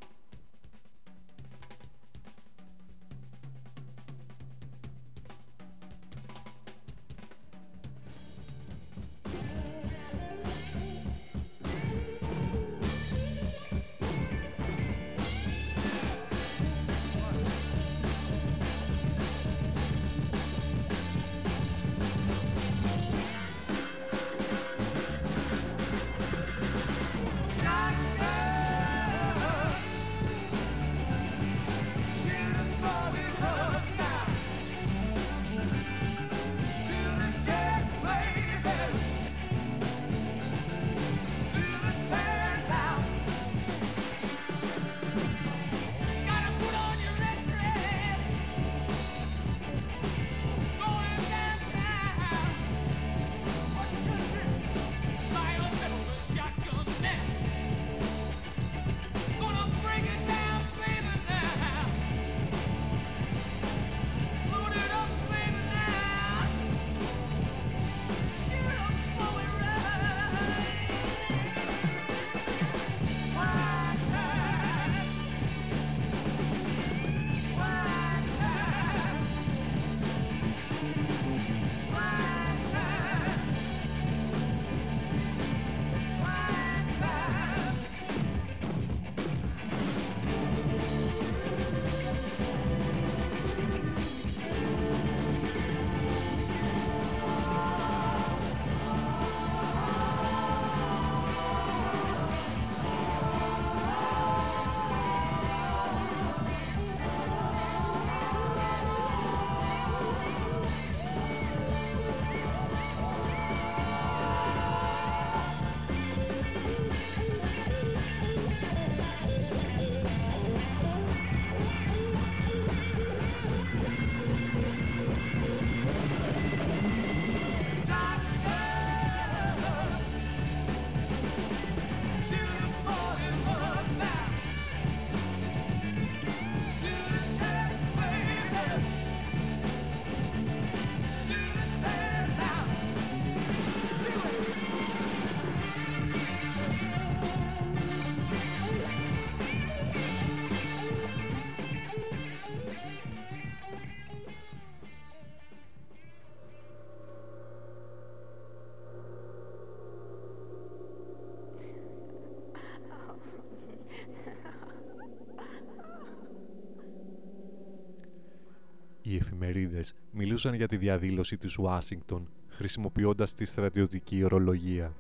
Οι εφημερίδες μιλούσαν για τη διαδήλωση της Ουάσιγκτον χρησιμοποιώντας τη στρατιωτική ορολογία.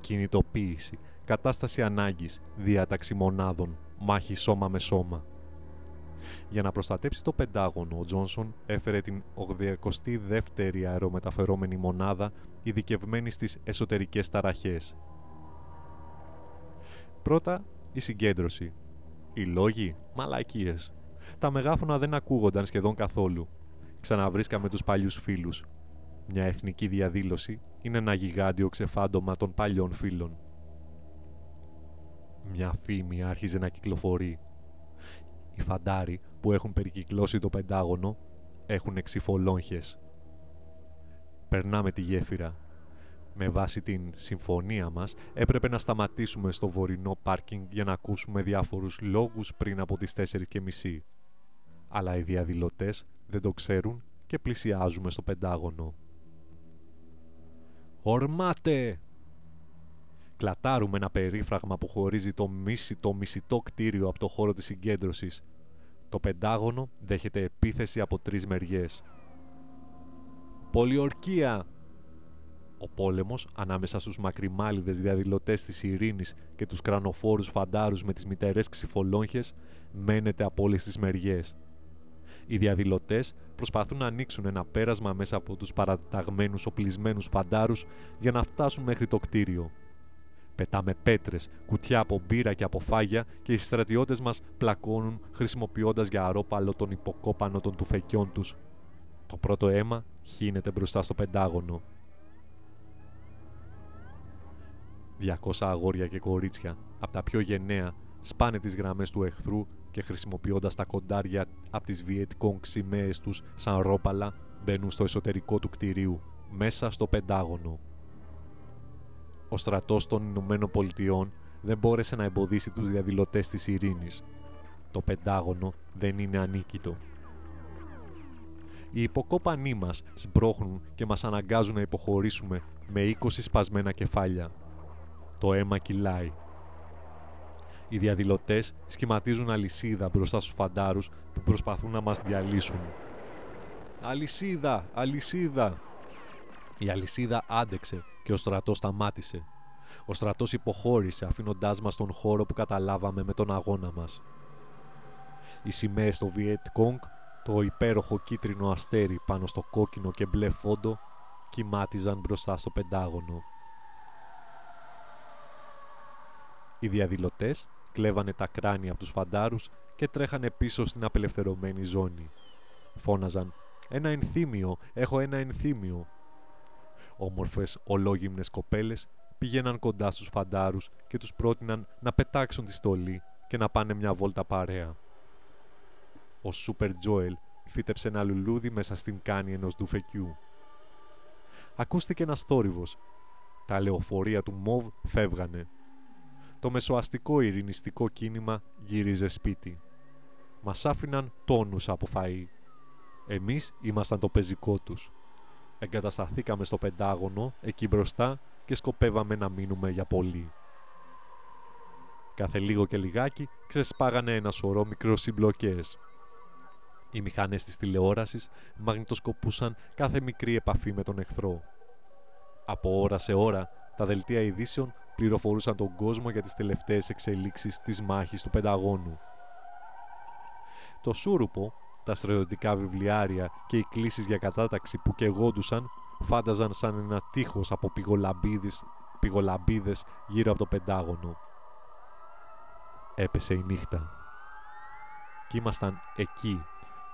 Κινητοποίηση, κατάσταση ανάγκης, διάταξη μονάδων, μάχη σώμα με σώμα. Για να προστατέψει το Πεντάγωνο, ο Τζόνσον έφερε την 82η αερομεταφερόμενη μονάδα ειδικευμένη στις εσωτερικές ταραχές. Πρώτα, η συγκέντρωση. Οι λόγοι, μαλακίες. Τα μεγάφωνα δεν ακούγονταν σχεδόν καθόλου. Ξαναβρίσκαμε τους παλιούς φίλους. Μια εθνική διαδήλωση είναι ένα γιγάντιο ξεφάντωμα των παλιών φίλων. Μια φήμη άρχιζε να κυκλοφορεί. Οι φαντάροι που έχουν περικυκλώσει το Πεντάγωνο έχουν εξυφολόγχες. Περνάμε τη γέφυρα. Με βάση την συμφωνία μας έπρεπε να σταματήσουμε στο βορεινό πάρκινγκ για να ακούσουμε διάφορους λόγους πριν από τις 4.30. Αλλά οι διαδηλωτές δεν το ξέρουν και πλησιάζουμε στο Πεντάγωνο. «Ορμάτε!» Κλατάρουμε ένα περίφραγμα που χωρίζει το μισητό μισητό κτίριο από το χώρο της συγκέντρωσης. Το Πεντάγωνο δέχεται επίθεση από τρεις μεριές. «Πολιορκία!» Ο πόλεμος ανάμεσα στους μακριμάλιδες διαδηλωτές της ειρήνης και τους κρανοφόρους φαντάρους με τις μητερές ξυφολόγχες μένεται από όλες τις μεριές. Οι διαδηλωτές προσπαθούν να ανοίξουν ένα πέρασμα μέσα από τους παραταγμένους οπλισμένους φαντάρους για να φτάσουν μέχρι το κτίριο. Πετάμε πέτρες, κουτιά από μπύρα και από φάγια και οι στρατιώτες μας πλακώνουν χρησιμοποιώντας για αρόπαλο τον υποκόπανο των τουφεκιών τους. Το πρώτο αίμα χύνεται μπροστά στο πεντάγωνο. 200 αγόρια και κορίτσια, από τα πιο γενναία, σπάνε τις γραμμές του εχθρού και χρησιμοποιώντας τα κοντάρια από τις Βιετκόνγκ σημαίες τους σαν ρόπαλα μπαίνουν στο εσωτερικό του κτηρίου, μέσα στο πεντάγωνο. Ο στρατός των Ηνωμένων Πολιτειών δεν μπόρεσε να εμποδίσει τους διαδηλωτές της ειρήνης. Το πεντάγωνο δεν είναι ανίκητο. Οι υποκόπανοί μας σμπρώχνουν και μας αναγκάζουν να υποχωρήσουμε με 20 σπασμένα κεφάλια. Το αίμα κυλάει οι διαδηλωτές σχηματίζουν αλυσίδα μπροστά στους φαντάρους που προσπαθούν να μας διαλύσουν. «Αλυσίδα! Αλυσίδα!» Η αλυσίδα άντεξε και ο στρατός σταμάτησε. Ο στρατός υποχώρησε αφήνοντάς μας τον χώρο που καταλάβαμε με τον αγώνα μας. Οι σημαίες στο Viet Cong, το υπέροχο κίτρινο αστέρι πάνω στο κόκκινο και μπλε φόντο, κοιμάτιζαν μπροστά στο πεντάγωνο. Οι διαδηλωτές κλέβανε τα κράνια από τους φαντάρους και τρέχανε πίσω στην απελευθερωμένη ζώνη. Φώναζαν «Ένα ενθύμιο! Έχω ένα ενθύμιο!» Όμορφες ολόγυμνες κοπέλες πήγαιναν κοντά στους φαντάρους και τους πρότειναν να πετάξουν τη στολή και να πάνε μια βόλτα παρέα. Ο Σούπερ Τζόελ φύτεψε ένα λουλούδι μέσα στην κάνη ενός ντουφεκιού. Ακούστηκε ένας θόρυβος. Τα λεωφορεία του Μοβ φεύγανε το μεσοαστικό ειρηνιστικό κίνημα γύριζε σπίτι. Μας άφηναν τόνους από φαΐ. Εμείς ήμασταν το πεζικό τους. Εγκατασταθήκαμε στο πεντάγωνο, εκεί μπροστά, και σκοπεύαμε να μείνουμε για πολύ. Κάθε λίγο και λιγάκι ξεσπάγανε ένα σωρό μικροσυμπλοκές. Οι μηχανές της τηλεόρασης μαγνητοσκοπούσαν κάθε μικρή επαφή με τον εχθρό. Από ώρα σε ώρα, τα δελτία ειδήσεων πληροφορούσαν τον κόσμο για τις τελευταίες εξελίξεις της μάχης του Πενταγώνου. Το σούρουπο, τα στρατιωτικά βιβλιάρια και οι κλήσεις για κατάταξη που κεγόντουσαν φάνταζαν σαν ένα τείχος από πηγολαμπίδες γύρω από το Πεντάγωνο. Έπεσε η νύχτα. Κι ήμασταν εκεί,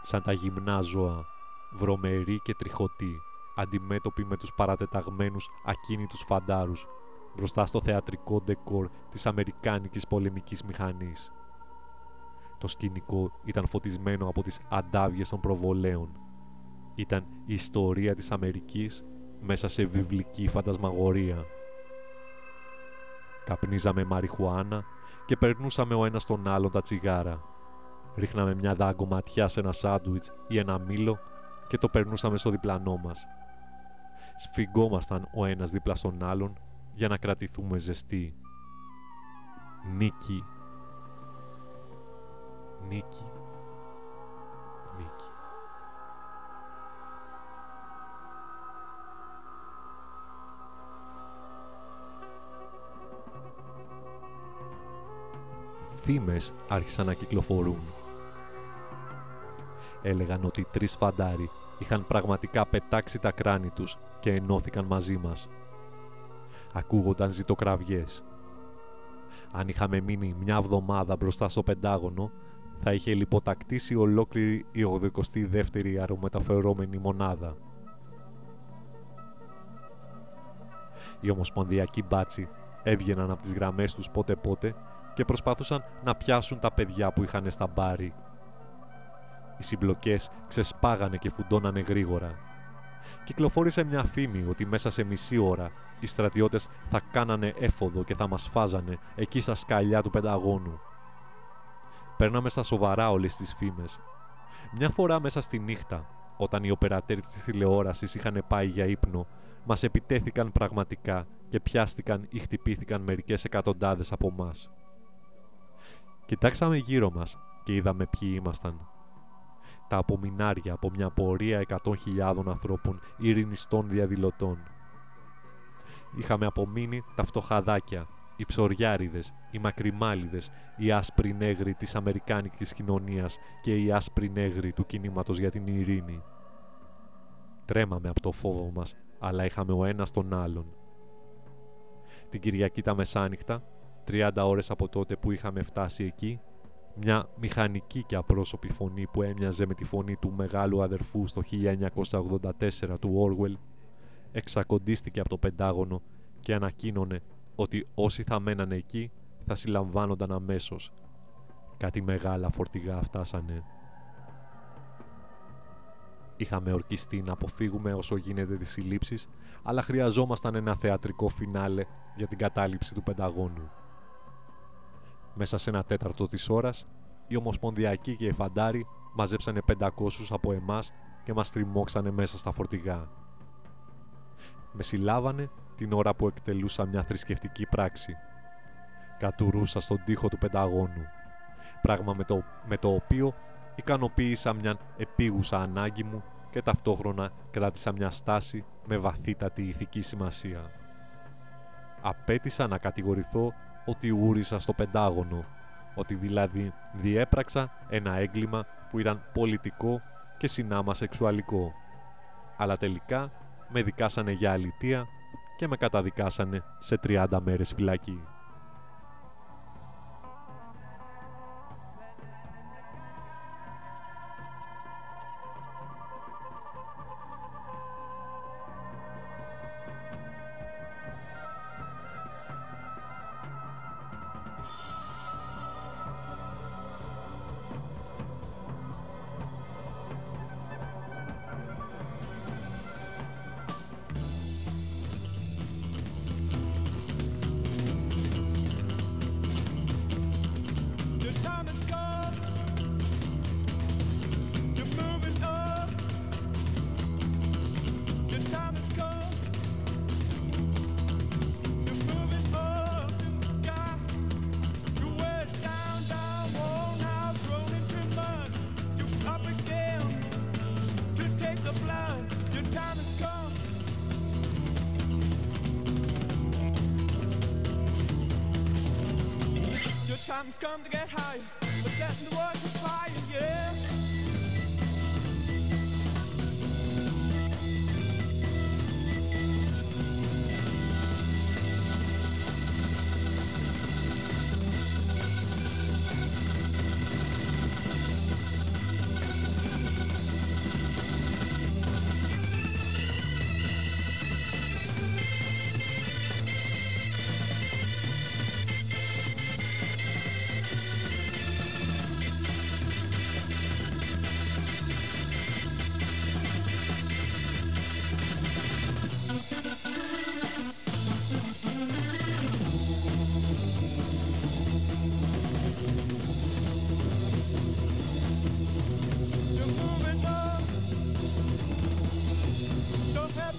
σαν τα γυμνά ζώα, βρωμεροί και τριχωτοί, αντιμέτωποι με τους παρατεταγμένους ακίνητους φαντάρους μπροστά στο θεατρικό ντεκόρ της Αμερικάνικης πολεμικής μηχανής. Το σκηνικό ήταν φωτισμένο από τις αντάβιες των προβολέων. Ήταν η ιστορία της Αμερικής μέσα σε βιβλική φαντασμαγορία. Καπνίζαμε μαριχουάνα και περνούσαμε ο ένας τον άλλον τα τσιγάρα. Ρίχναμε μια δάγκο ματιά σε ένα σάντουιτς ή ένα μήλο και το περνούσαμε στο διπλανό μας. Σφιγγόμασταν ο ένας δίπλα στον άλλον για να κρατηθούμε ζεστοί. Νίκη. Νίκη. Νίκη. Θύμες άρχισαν να κυκλοφορούν. Έλεγαν ότι τρεις φαντάροι είχαν πραγματικά πετάξει τα κράνη τους και ενώθηκαν μαζί μας. Ακούγονταν ζητοκραυγές. Αν είχαμε μείνει μια εβδομάδα μπροστά στο Πεντάγωνο, θα είχε λιποτακτήσει ολόκληρη η 82η αερομεταφερόμενη μονάδα. Οι ομοσπονδιακοί μπάτσι έβγαιναν από τις γραμμές τους πότε πότε και προσπαθούσαν να πιάσουν τα παιδιά που είχαν στα μπάρι. Οι συμπλοκές ξεσπάγανε και φουντώνανε γρήγορα. Κυκλοφόρησε μια φήμη ότι μέσα σε μισή ώρα οι στρατιώτες θα κάνανε έφοδο και θα μας φάζανε εκεί στα σκαλιά του Πενταγώνου. Παίρναμε στα σοβαρά όλες τις φήμες. Μια φορά μέσα στη νύχτα, όταν οι οπερατέροι της τηλεόρασης είχαν πάει για ύπνο, μας επιτέθηκαν πραγματικά και πιάστηκαν ή χτυπήθηκαν μερικές εκατοντάδες από εμάς. Κοιτάξαμε γύρω μας και είδαμε ποιοι ήμασταν. Τα απομεινάρια από μια πορεία 100.000 ανθρώπων ειρηνιστών διαδηλωτών. Είχαμε απομείνει τα φτωχαδάκια, οι ψωριάριδες, οι μακριμάλιδες, οι άσπροι νέγροι της αμερικάνικης κοινωνίας και οι άσπροι νέγροι του κινήματος για την ειρήνη. Τρέμαμε από το φόβο μας, αλλά είχαμε ο ένας τον άλλον. Την Κυριακή τα μεσάνυχτα, 30 ώρες από τότε που είχαμε φτάσει εκεί, μια μηχανική και απρόσωπη φωνή που έμοιαζε με τη φωνή του μεγάλου αδερφού στο 1984 του Orwell, εξακοντίστηκε από το Πεντάγωνο και ανακοίνωνε ότι όσοι θα μένανε εκεί θα συλλαμβάνονταν αμέσως. Κάτι μεγάλα φορτηγά φτάσανε. Είχαμε ορκιστεί να αποφύγουμε όσο γίνεται τις συλλήψεις, αλλά χρειαζόμασταν ένα θεατρικό φινάλε για την κατάληψη του Πενταγώνου. Μέσα σε ένα τέταρτο της ώρας, οι Ομοσπονδιακοί και οι Φαντάροι μαζέψανε 500 από εμάς και μας τριμώξανε μέσα στα φορτηγά. Με συλλάβανε την ώρα που εκτελούσα μια θρησκευτική πράξη. Κατουρούσα στον τοίχο του Πενταγώνου, πράγμα με το, με το οποίο ικανοποίησα μια επίγουσα ανάγκη μου και ταυτόχρονα κράτησα μια στάση με βαθύτατη ηθική σημασία. Απέτησα να κατηγορηθώ ότι ούρισα στο Πεντάγωνο, ότι δηλαδή διέπραξα ένα έγκλημα που ήταν πολιτικό και συνάμα σεξουαλικό. Αλλά τελικά με δικάσανε για αλητία και με καταδικάσανε σε 30 μέρες φυλακή.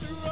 after all.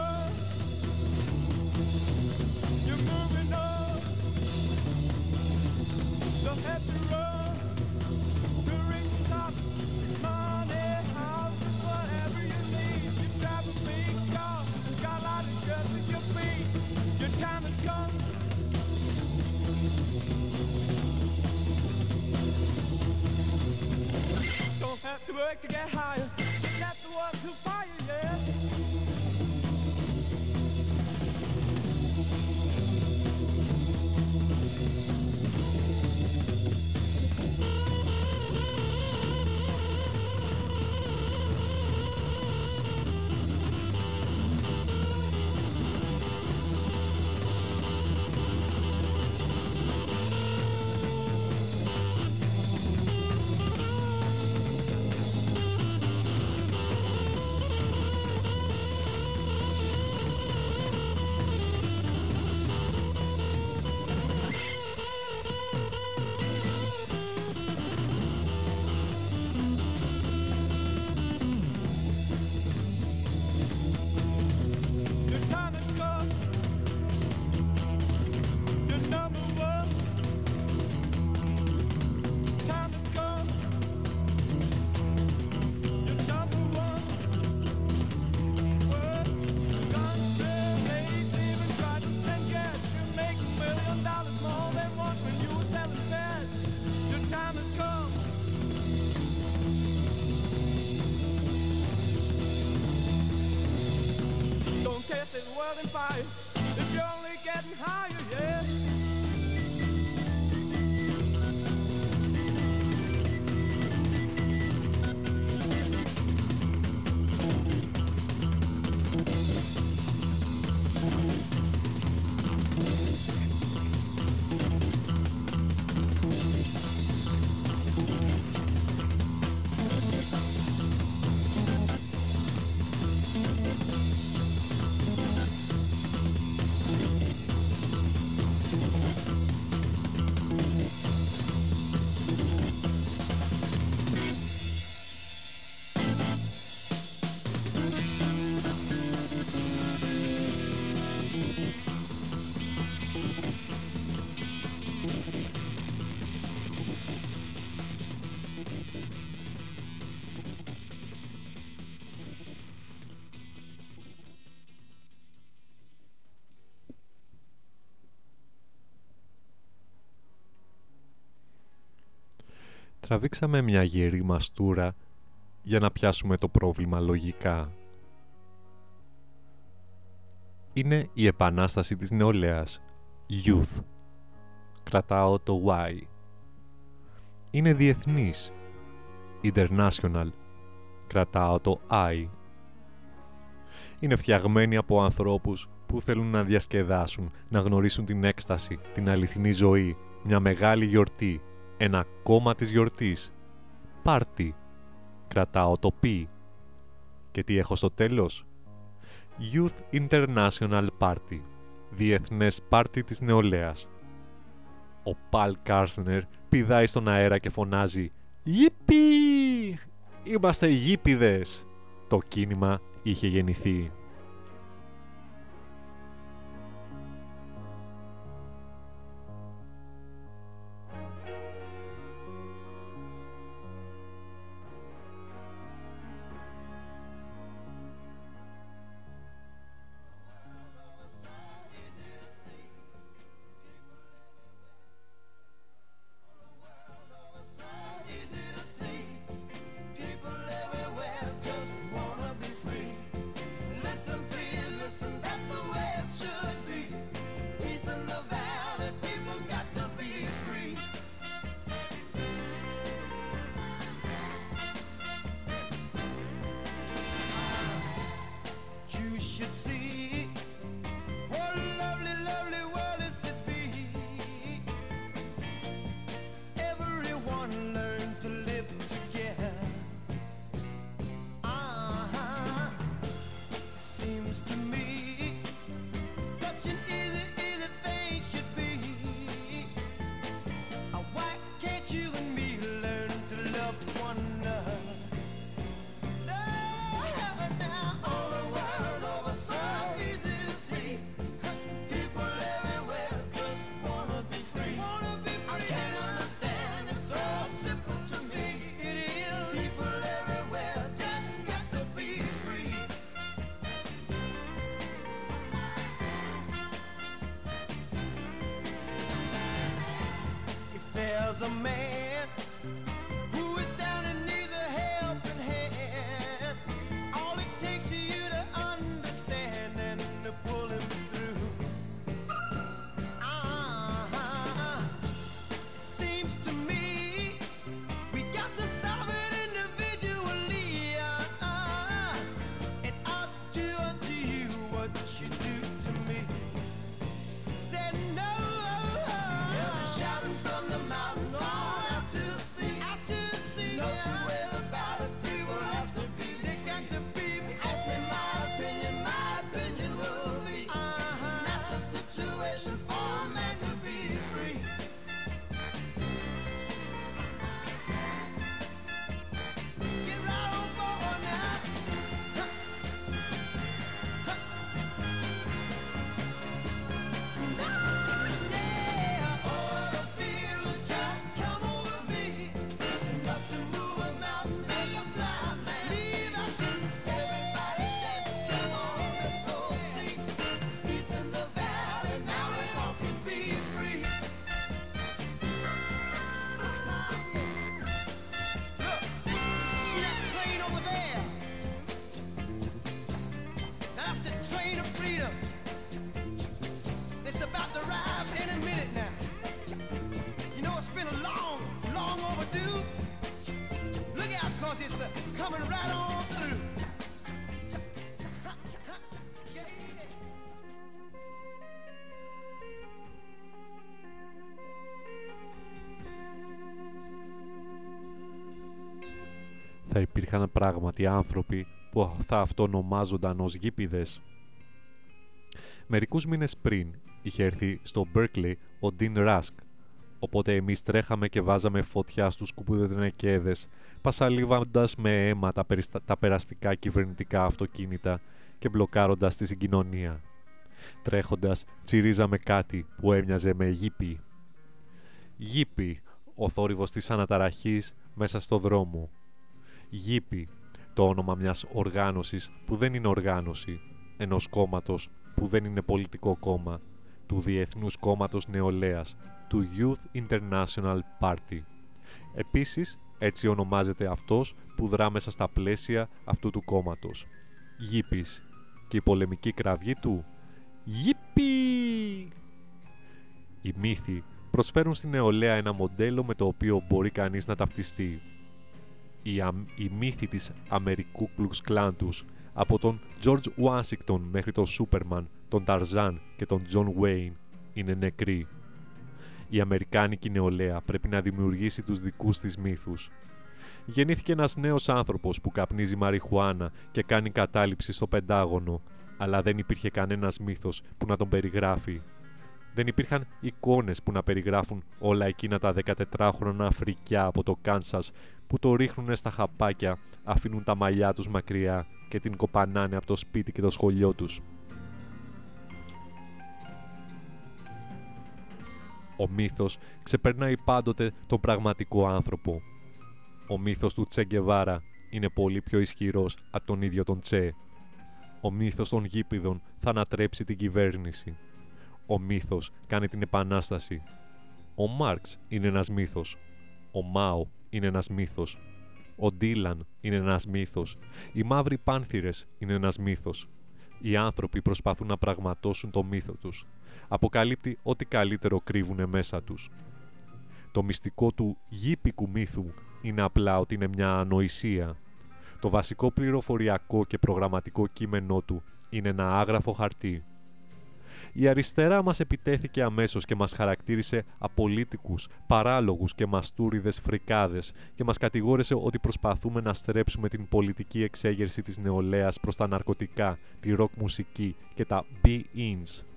Τραβήξαμε μια γερή μαστούρα για να πιάσουμε το πρόβλημα λογικά. Είναι η επανάσταση της νεολαίας. Youth. Κρατάω το Y. Είναι διεθνής. International. Κρατάω το I. Είναι φτιαγμένη από ανθρώπους που θέλουν να διασκεδάσουν, να γνωρίσουν την έκσταση, την αληθινή ζωή, μια μεγάλη γιορτή, ένα κόμμα της γιορτής. Πάρτι. Κρατάω το πι. Και τι έχω στο τέλος; Youth International Party. Διεθνές πάρτι της νεολαίας. Ο Παλ Κάρσνερ πηδάει στον αέρα και φωνάζει «Γιππι! Είμαστε γήπηδες!» Το κίνημα είχε γεννηθεί. was a man. Θα υπήρχαν πράγματι άνθρωποι που θα αυτονομάζονταν ως γήπηδες. Μερικούς μήνες πριν είχε έρθει στο Berkeley ο Dean Rusk, οπότε εμείς τρέχαμε και βάζαμε φωτιά στους κουπουδενεκέδες, πασαλίβοντας με αίμα τα, περιστα- τα περαστικά κυβερνητικά αυτοκίνητα και μπλοκάροντας τη συγκοινωνία. Τρέχοντας, τσιρίζαμε κάτι που έμοιαζε με γήπη. Γήπη, ο θόρυβος της αναταραχής μέσα στο δρόμο. Γήπη, το όνομα μιας οργάνωσης που δεν είναι οργάνωση, ενός κόμματος που δεν είναι πολιτικό κόμμα, του Διεθνούς Κόμματος Νεολαίας, του Youth International Party. Επίσης, έτσι ονομάζεται αυτός που δρά μέσα στα πλαίσια αυτού του κόμματος. Γήπης. Και η πολεμική κραυγή του «Γήπη!» Οι μύθοι προσφέρουν στην νεολαία ένα μοντέλο με το οποίο μπορεί κανείς να ταυτιστεί. Οι, αμ- οι μύθοι της Αμερικού Κλουξ Κλάν τους, από τον George Washington μέχρι τον Σούπερμαν, τον Ταρζάν και τον John Wayne, είναι νεκροί. Η Αμερικάνικη νεολαία πρέπει να δημιουργήσει τους δικούς της μύθους. Γεννήθηκε ένας νέος άνθρωπος που καπνίζει μαριχουάνα και κάνει κατάληψη στο Πεντάγωνο, αλλά δεν υπήρχε κανένας μύθος που να τον περιγράφει. Δεν υπήρχαν εικόνες που να περιγράφουν όλα εκείνα τα 14χρονα φρικιά από το Κάνσας που το ρίχνουν στα χαπάκια, αφήνουν τα μαλλιά τους μακριά και την κοπανάνε από το σπίτι και το σχολείο τους. Ο μύθος ξεπερνάει πάντοτε τον πραγματικό άνθρωπο. Ο μύθος του Τσε Γκεβάρα είναι πολύ πιο ισχυρός από τον ίδιο τον Τσε. Ο μύθος των γήπηδων θα ανατρέψει την κυβέρνηση. Ο μύθος κάνει την επανάσταση. Ο Μάρξ είναι ένας μύθος. Ο Μάο είναι ένας μύθος. Ο Ντίλαν είναι ένας μύθος. Οι μαύροι πάνθυρες είναι ένας μύθος. Οι άνθρωποι προσπαθούν να πραγματώσουν το μύθο τους. Αποκαλύπτει ό,τι καλύτερο κρύβουνε μέσα τους. Το μυστικό του γήπικου μύθου είναι απλά ότι είναι μια ανοησία. Το βασικό πληροφοριακό και προγραμματικό κείμενό του είναι ένα άγραφο χαρτί. Η αριστερά μας επιτέθηκε αμέσως και μας χαρακτήρισε απολύτικους, παράλογους και μαστούριδες φρικάδες και μας κατηγόρησε ότι προσπαθούμε να στρέψουμε την πολιτική εξέγερση της νεολαίας προς τα ναρκωτικά, τη ροκ μουσική και τα be-ins.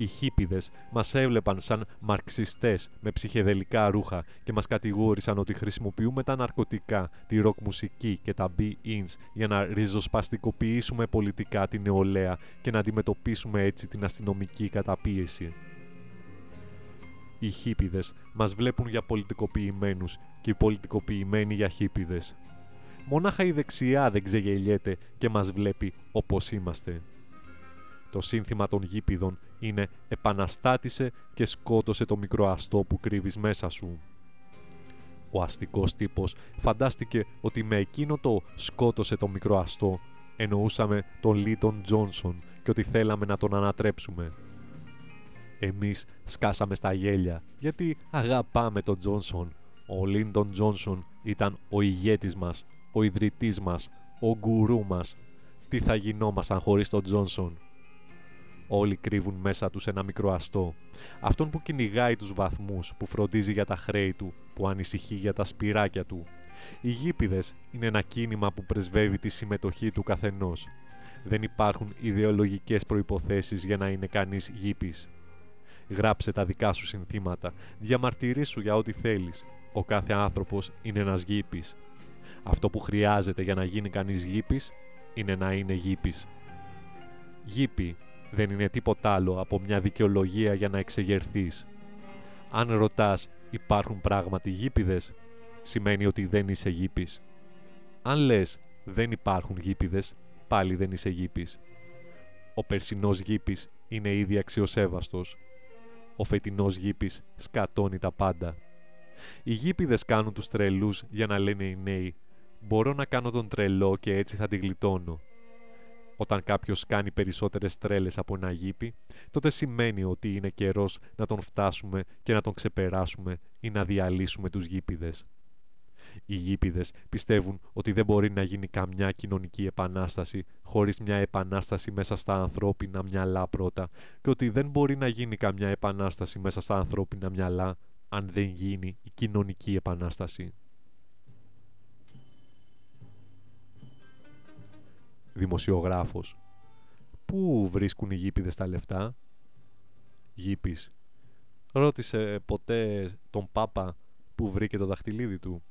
Οι χίπιδες μας έβλεπαν σαν μαρξιστές με ψυχεδελικά ρούχα και μας κατηγόρησαν ότι χρησιμοποιούμε τα ναρκωτικά, τη ροκ μουσική και τα be-ins για να ριζοσπαστικοποιήσουμε πολιτικά την νεολαία και να αντιμετωπίσουμε έτσι την αστυνομική καταπίεση. Οι χίπιδες μας βλέπουν για πολιτικοποιημένους και οι πολιτικοποιημένοι για χίπιδες. Μονάχα η δεξιά δεν ξεγελιέται και μας βλέπει όπως είμαστε. Το σύνθημα των γήπηδων είναι «Επαναστάτησε και σκότωσε το μικρό αστό που κρύβεις μέσα σου». Ο αστικός τύπος φαντάστηκε ότι με εκείνο το «σκότωσε το μικρό αστό» εννοούσαμε τον Λίτον Τζόνσον και ότι θέλαμε να τον ανατρέψουμε. Εμείς σκάσαμε στα γέλια γιατί αγαπάμε τον Τζόνσον. Ο Λίντον Τζόνσον ήταν ο ηγέτης μας, ο ιδρυτής μας, ο γκουρού μας. Τι θα γινόμασταν χωρίς τον Τζόνσον; Όλοι κρύβουν μέσα τους ένα μικρό αστό. Αυτόν που κυνηγάει τους βαθμούς, που φροντίζει για τα χρέη του, που ανησυχεί για τα σπυράκια του. Οι γήπηδες είναι ένα κίνημα που πρεσβεύει τη συμμετοχή του καθενός. Δεν υπάρχουν ιδεολογικές προϋποθέσεις για να είναι κανείς γήπης. Γράψε τα δικά σου συνθήματα, διαμαρτυρήσου για ό,τι θέλεις. Ο κάθε άνθρωπος είναι ένας γήπης. Αυτό που χρειάζεται για να γίνει κανείς γήπης είναι να είναι γήπης. Γήπη δεν είναι τίποτα άλλο από μια δικαιολογία για να εξεγερθείς. Αν ρωτάς υπάρχουν πράγματι γήπηδες, σημαίνει ότι δεν είσαι γήπης. Αν λες δεν υπάρχουν γήπηδες, πάλι δεν είσαι γήπης. Ο περσινός γήπης είναι ήδη αξιοσέβαστος. Ο φετινός γήπης σκατώνει τα πάντα. Οι γήπηδες κάνουν τους τρελούς για να λένε οι νέοι «Μπορώ να κάνω τον τρελό και έτσι θα τη γλιτώνω». Όταν κάποιος κάνει περισσότερες τρέλες από ένα γήπη, τότε σημαίνει ότι είναι καιρός να τον φτάσουμε και να τον ξεπεράσουμε ή να διαλύσουμε τους γήπηδες. Οι γήπηδες πιστεύουν ότι δεν μπορεί να γίνει καμιά κοινωνική επανάσταση χωρίς μια επανάσταση μέσα στα ανθρώπινα μυαλά πρώτα και ότι δεν μπορεί να γίνει καμιά επανάσταση μέσα στα ανθρώπινα μυαλά αν δεν γίνει η κοινωνική επανάσταση. Δημοσιογράφος. Πού βρίσκουν οι γήπηδες τα λεφτά; Γήπης. Ρώτησε ποτέ τον Πάπα που βρήκε το δαχτυλίδι του.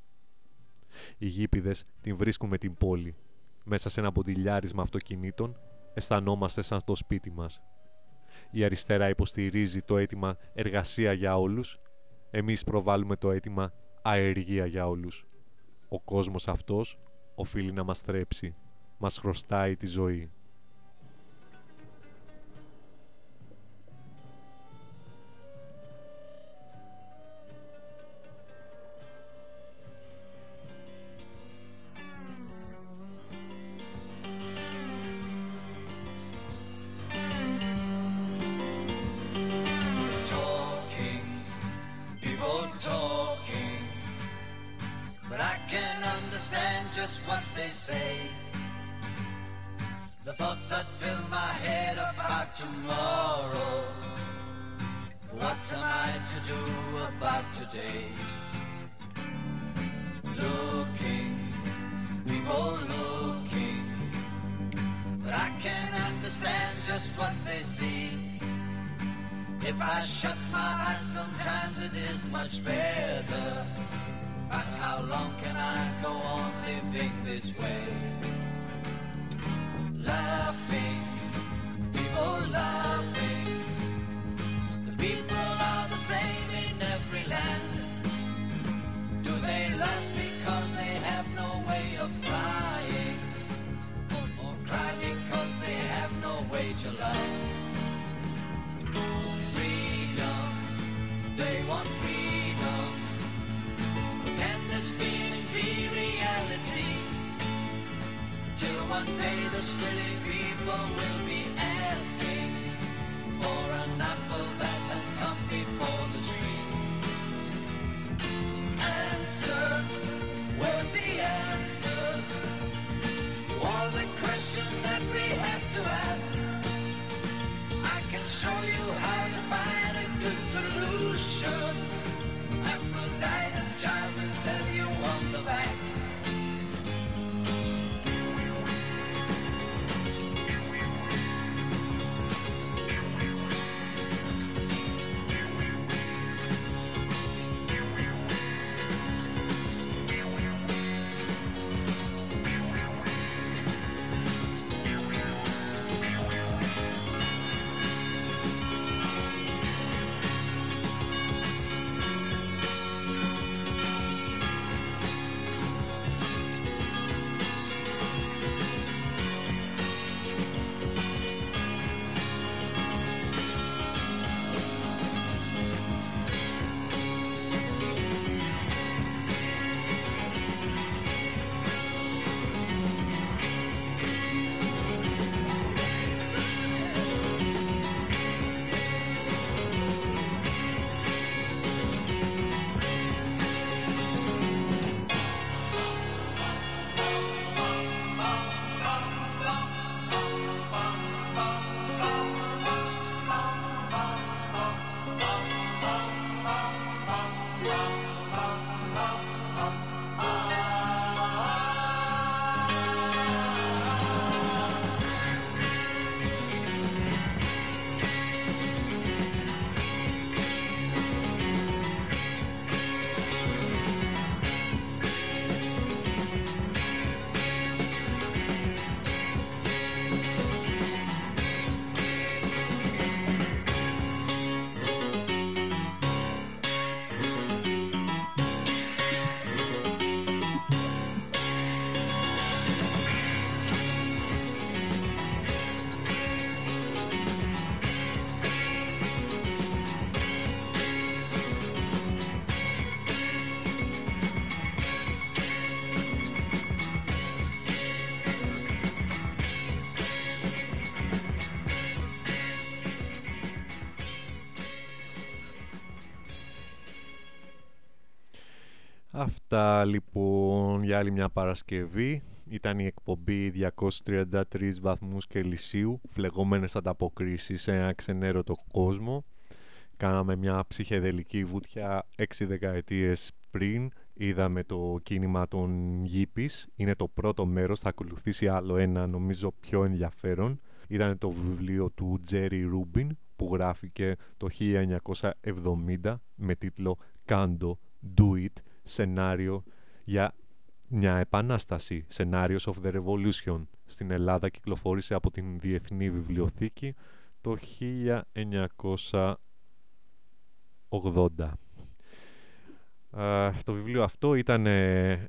Οι γήπηδες την βρίσκουν με την πόλη. Μέσα σε ένα ποντιλιάρισμα αυτοκινήτων αισθανόμαστε σαν στο σπίτι μας. Η αριστερά υποστηρίζει το αίτημα εργασία για όλους. Εμείς προβάλλουμε το αίτημα αεργία για όλους. Ο κόσμος αυτός οφείλει να μας θρέψει. Μας χρωστάει τη ζωή. Αυτά λοιπόν για άλλη μια Παρασκευή. Ήταν η εκπομπή 233 βαθμούς Κελσίου, φλεγόμενες ανταποκρίσεις σε ένα ξενέρωτο κόσμο. Κάναμε μια ψυχεδελική βουτιά 6 δεκαετίες πριν. Είδαμε το κίνημα των Γήπης. Είναι το πρώτο μέρος, θα ακολουθήσει άλλο ένα νομίζω πιο ενδιαφέρον. Ήταν το βιβλίο του Τζέρι Ρούμπιν που γράφηκε το 1970 με τίτλο «Κάντο, Do It» σενάριο για μια επανάσταση, Scenarios of the Revolution. Στην Ελλάδα κυκλοφόρησε από την Διεθνή Βιβλιοθήκη το 1980. το βιβλίο αυτό ήταν,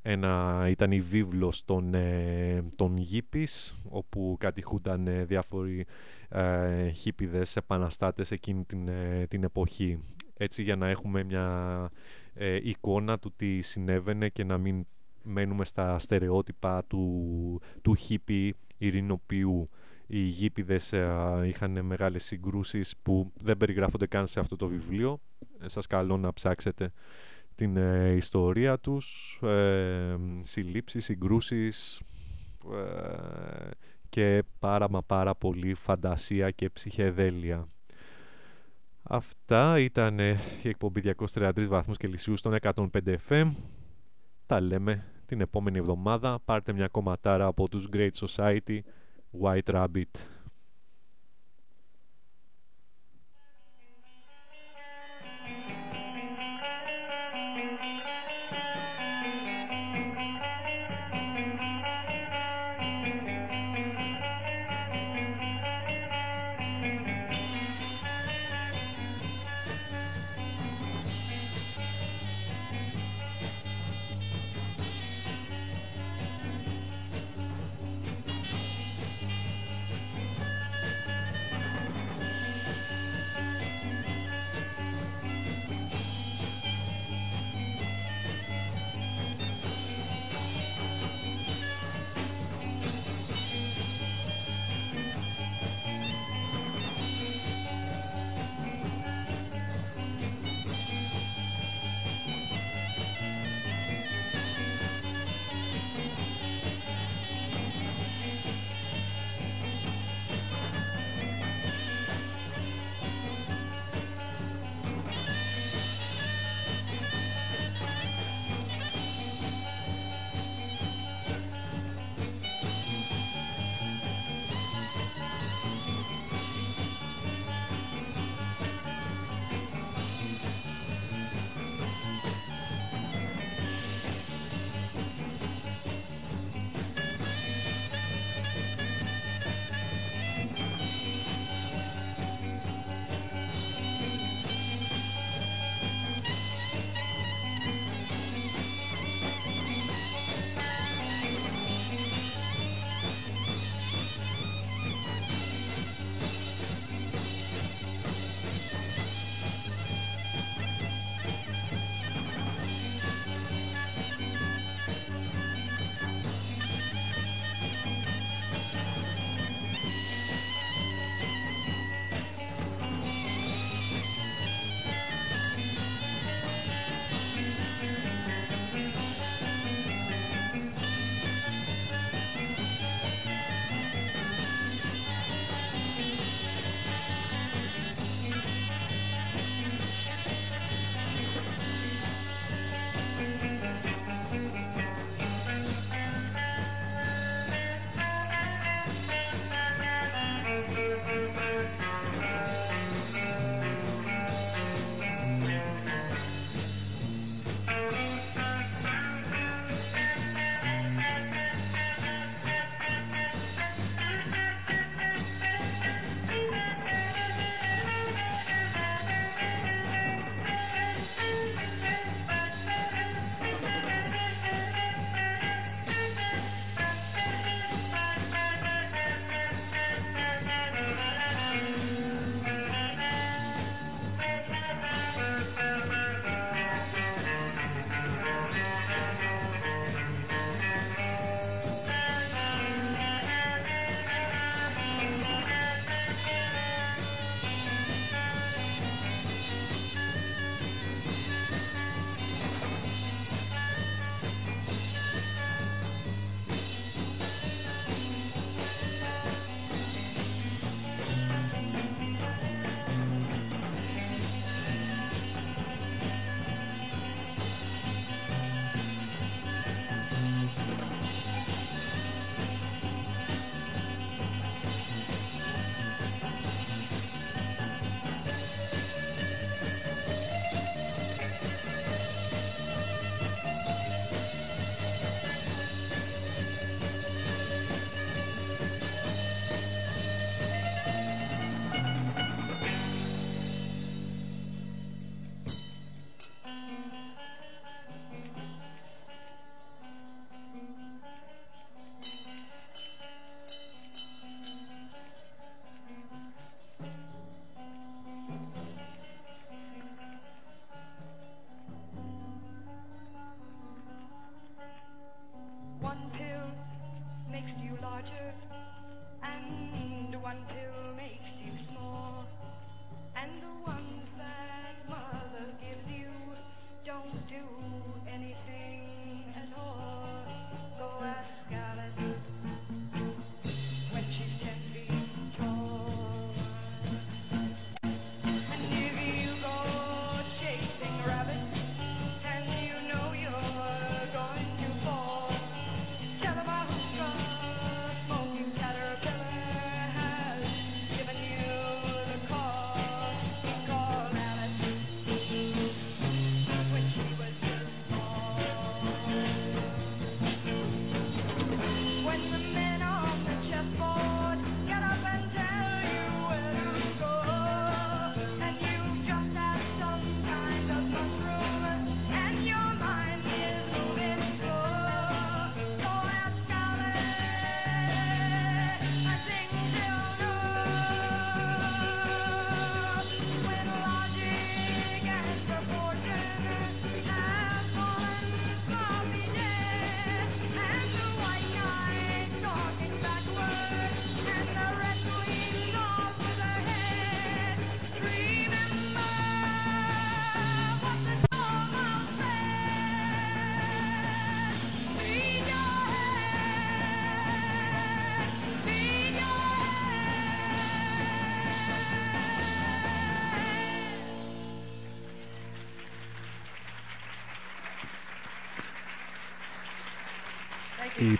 ένα, ήταν η βίβλος των, ε, των Γήπης όπου κατηχούνταν ε, διάφοροι ε, χίπιδες επαναστάτες εκείνη την, ε, την εποχή. Έτσι για να έχουμε μια ε, εικόνα του τι συνέβαινε και να μην μένουμε στα στερεότυπα του, του χίπη ειρηνοποιού. Οι γήπηδες ε, είχαν μεγάλες συγκρούσεις που δεν περιγράφονται καν σε αυτό το βιβλίο. Ε, σας καλώ να ψάξετε την ε, ιστορία τους, ε, συλλήψεις, συγκρούσεις και πάρα μα πάρα πολύ φαντασία και ψυχεδέλεια. Αυτά ήταν η εκπομπή 233 βαθμούς Κελσίου στον 105 FM. Τα λέμε την επόμενη εβδομάδα. Πάρτε μια κομματάρα από τους Great Society White Rabbit.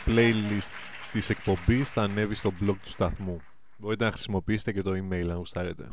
playlist της εκπομπής θα ανέβει στο blog του σταθμού. Μπορείτε να χρησιμοποιήσετε και το email αν γουστάρετε.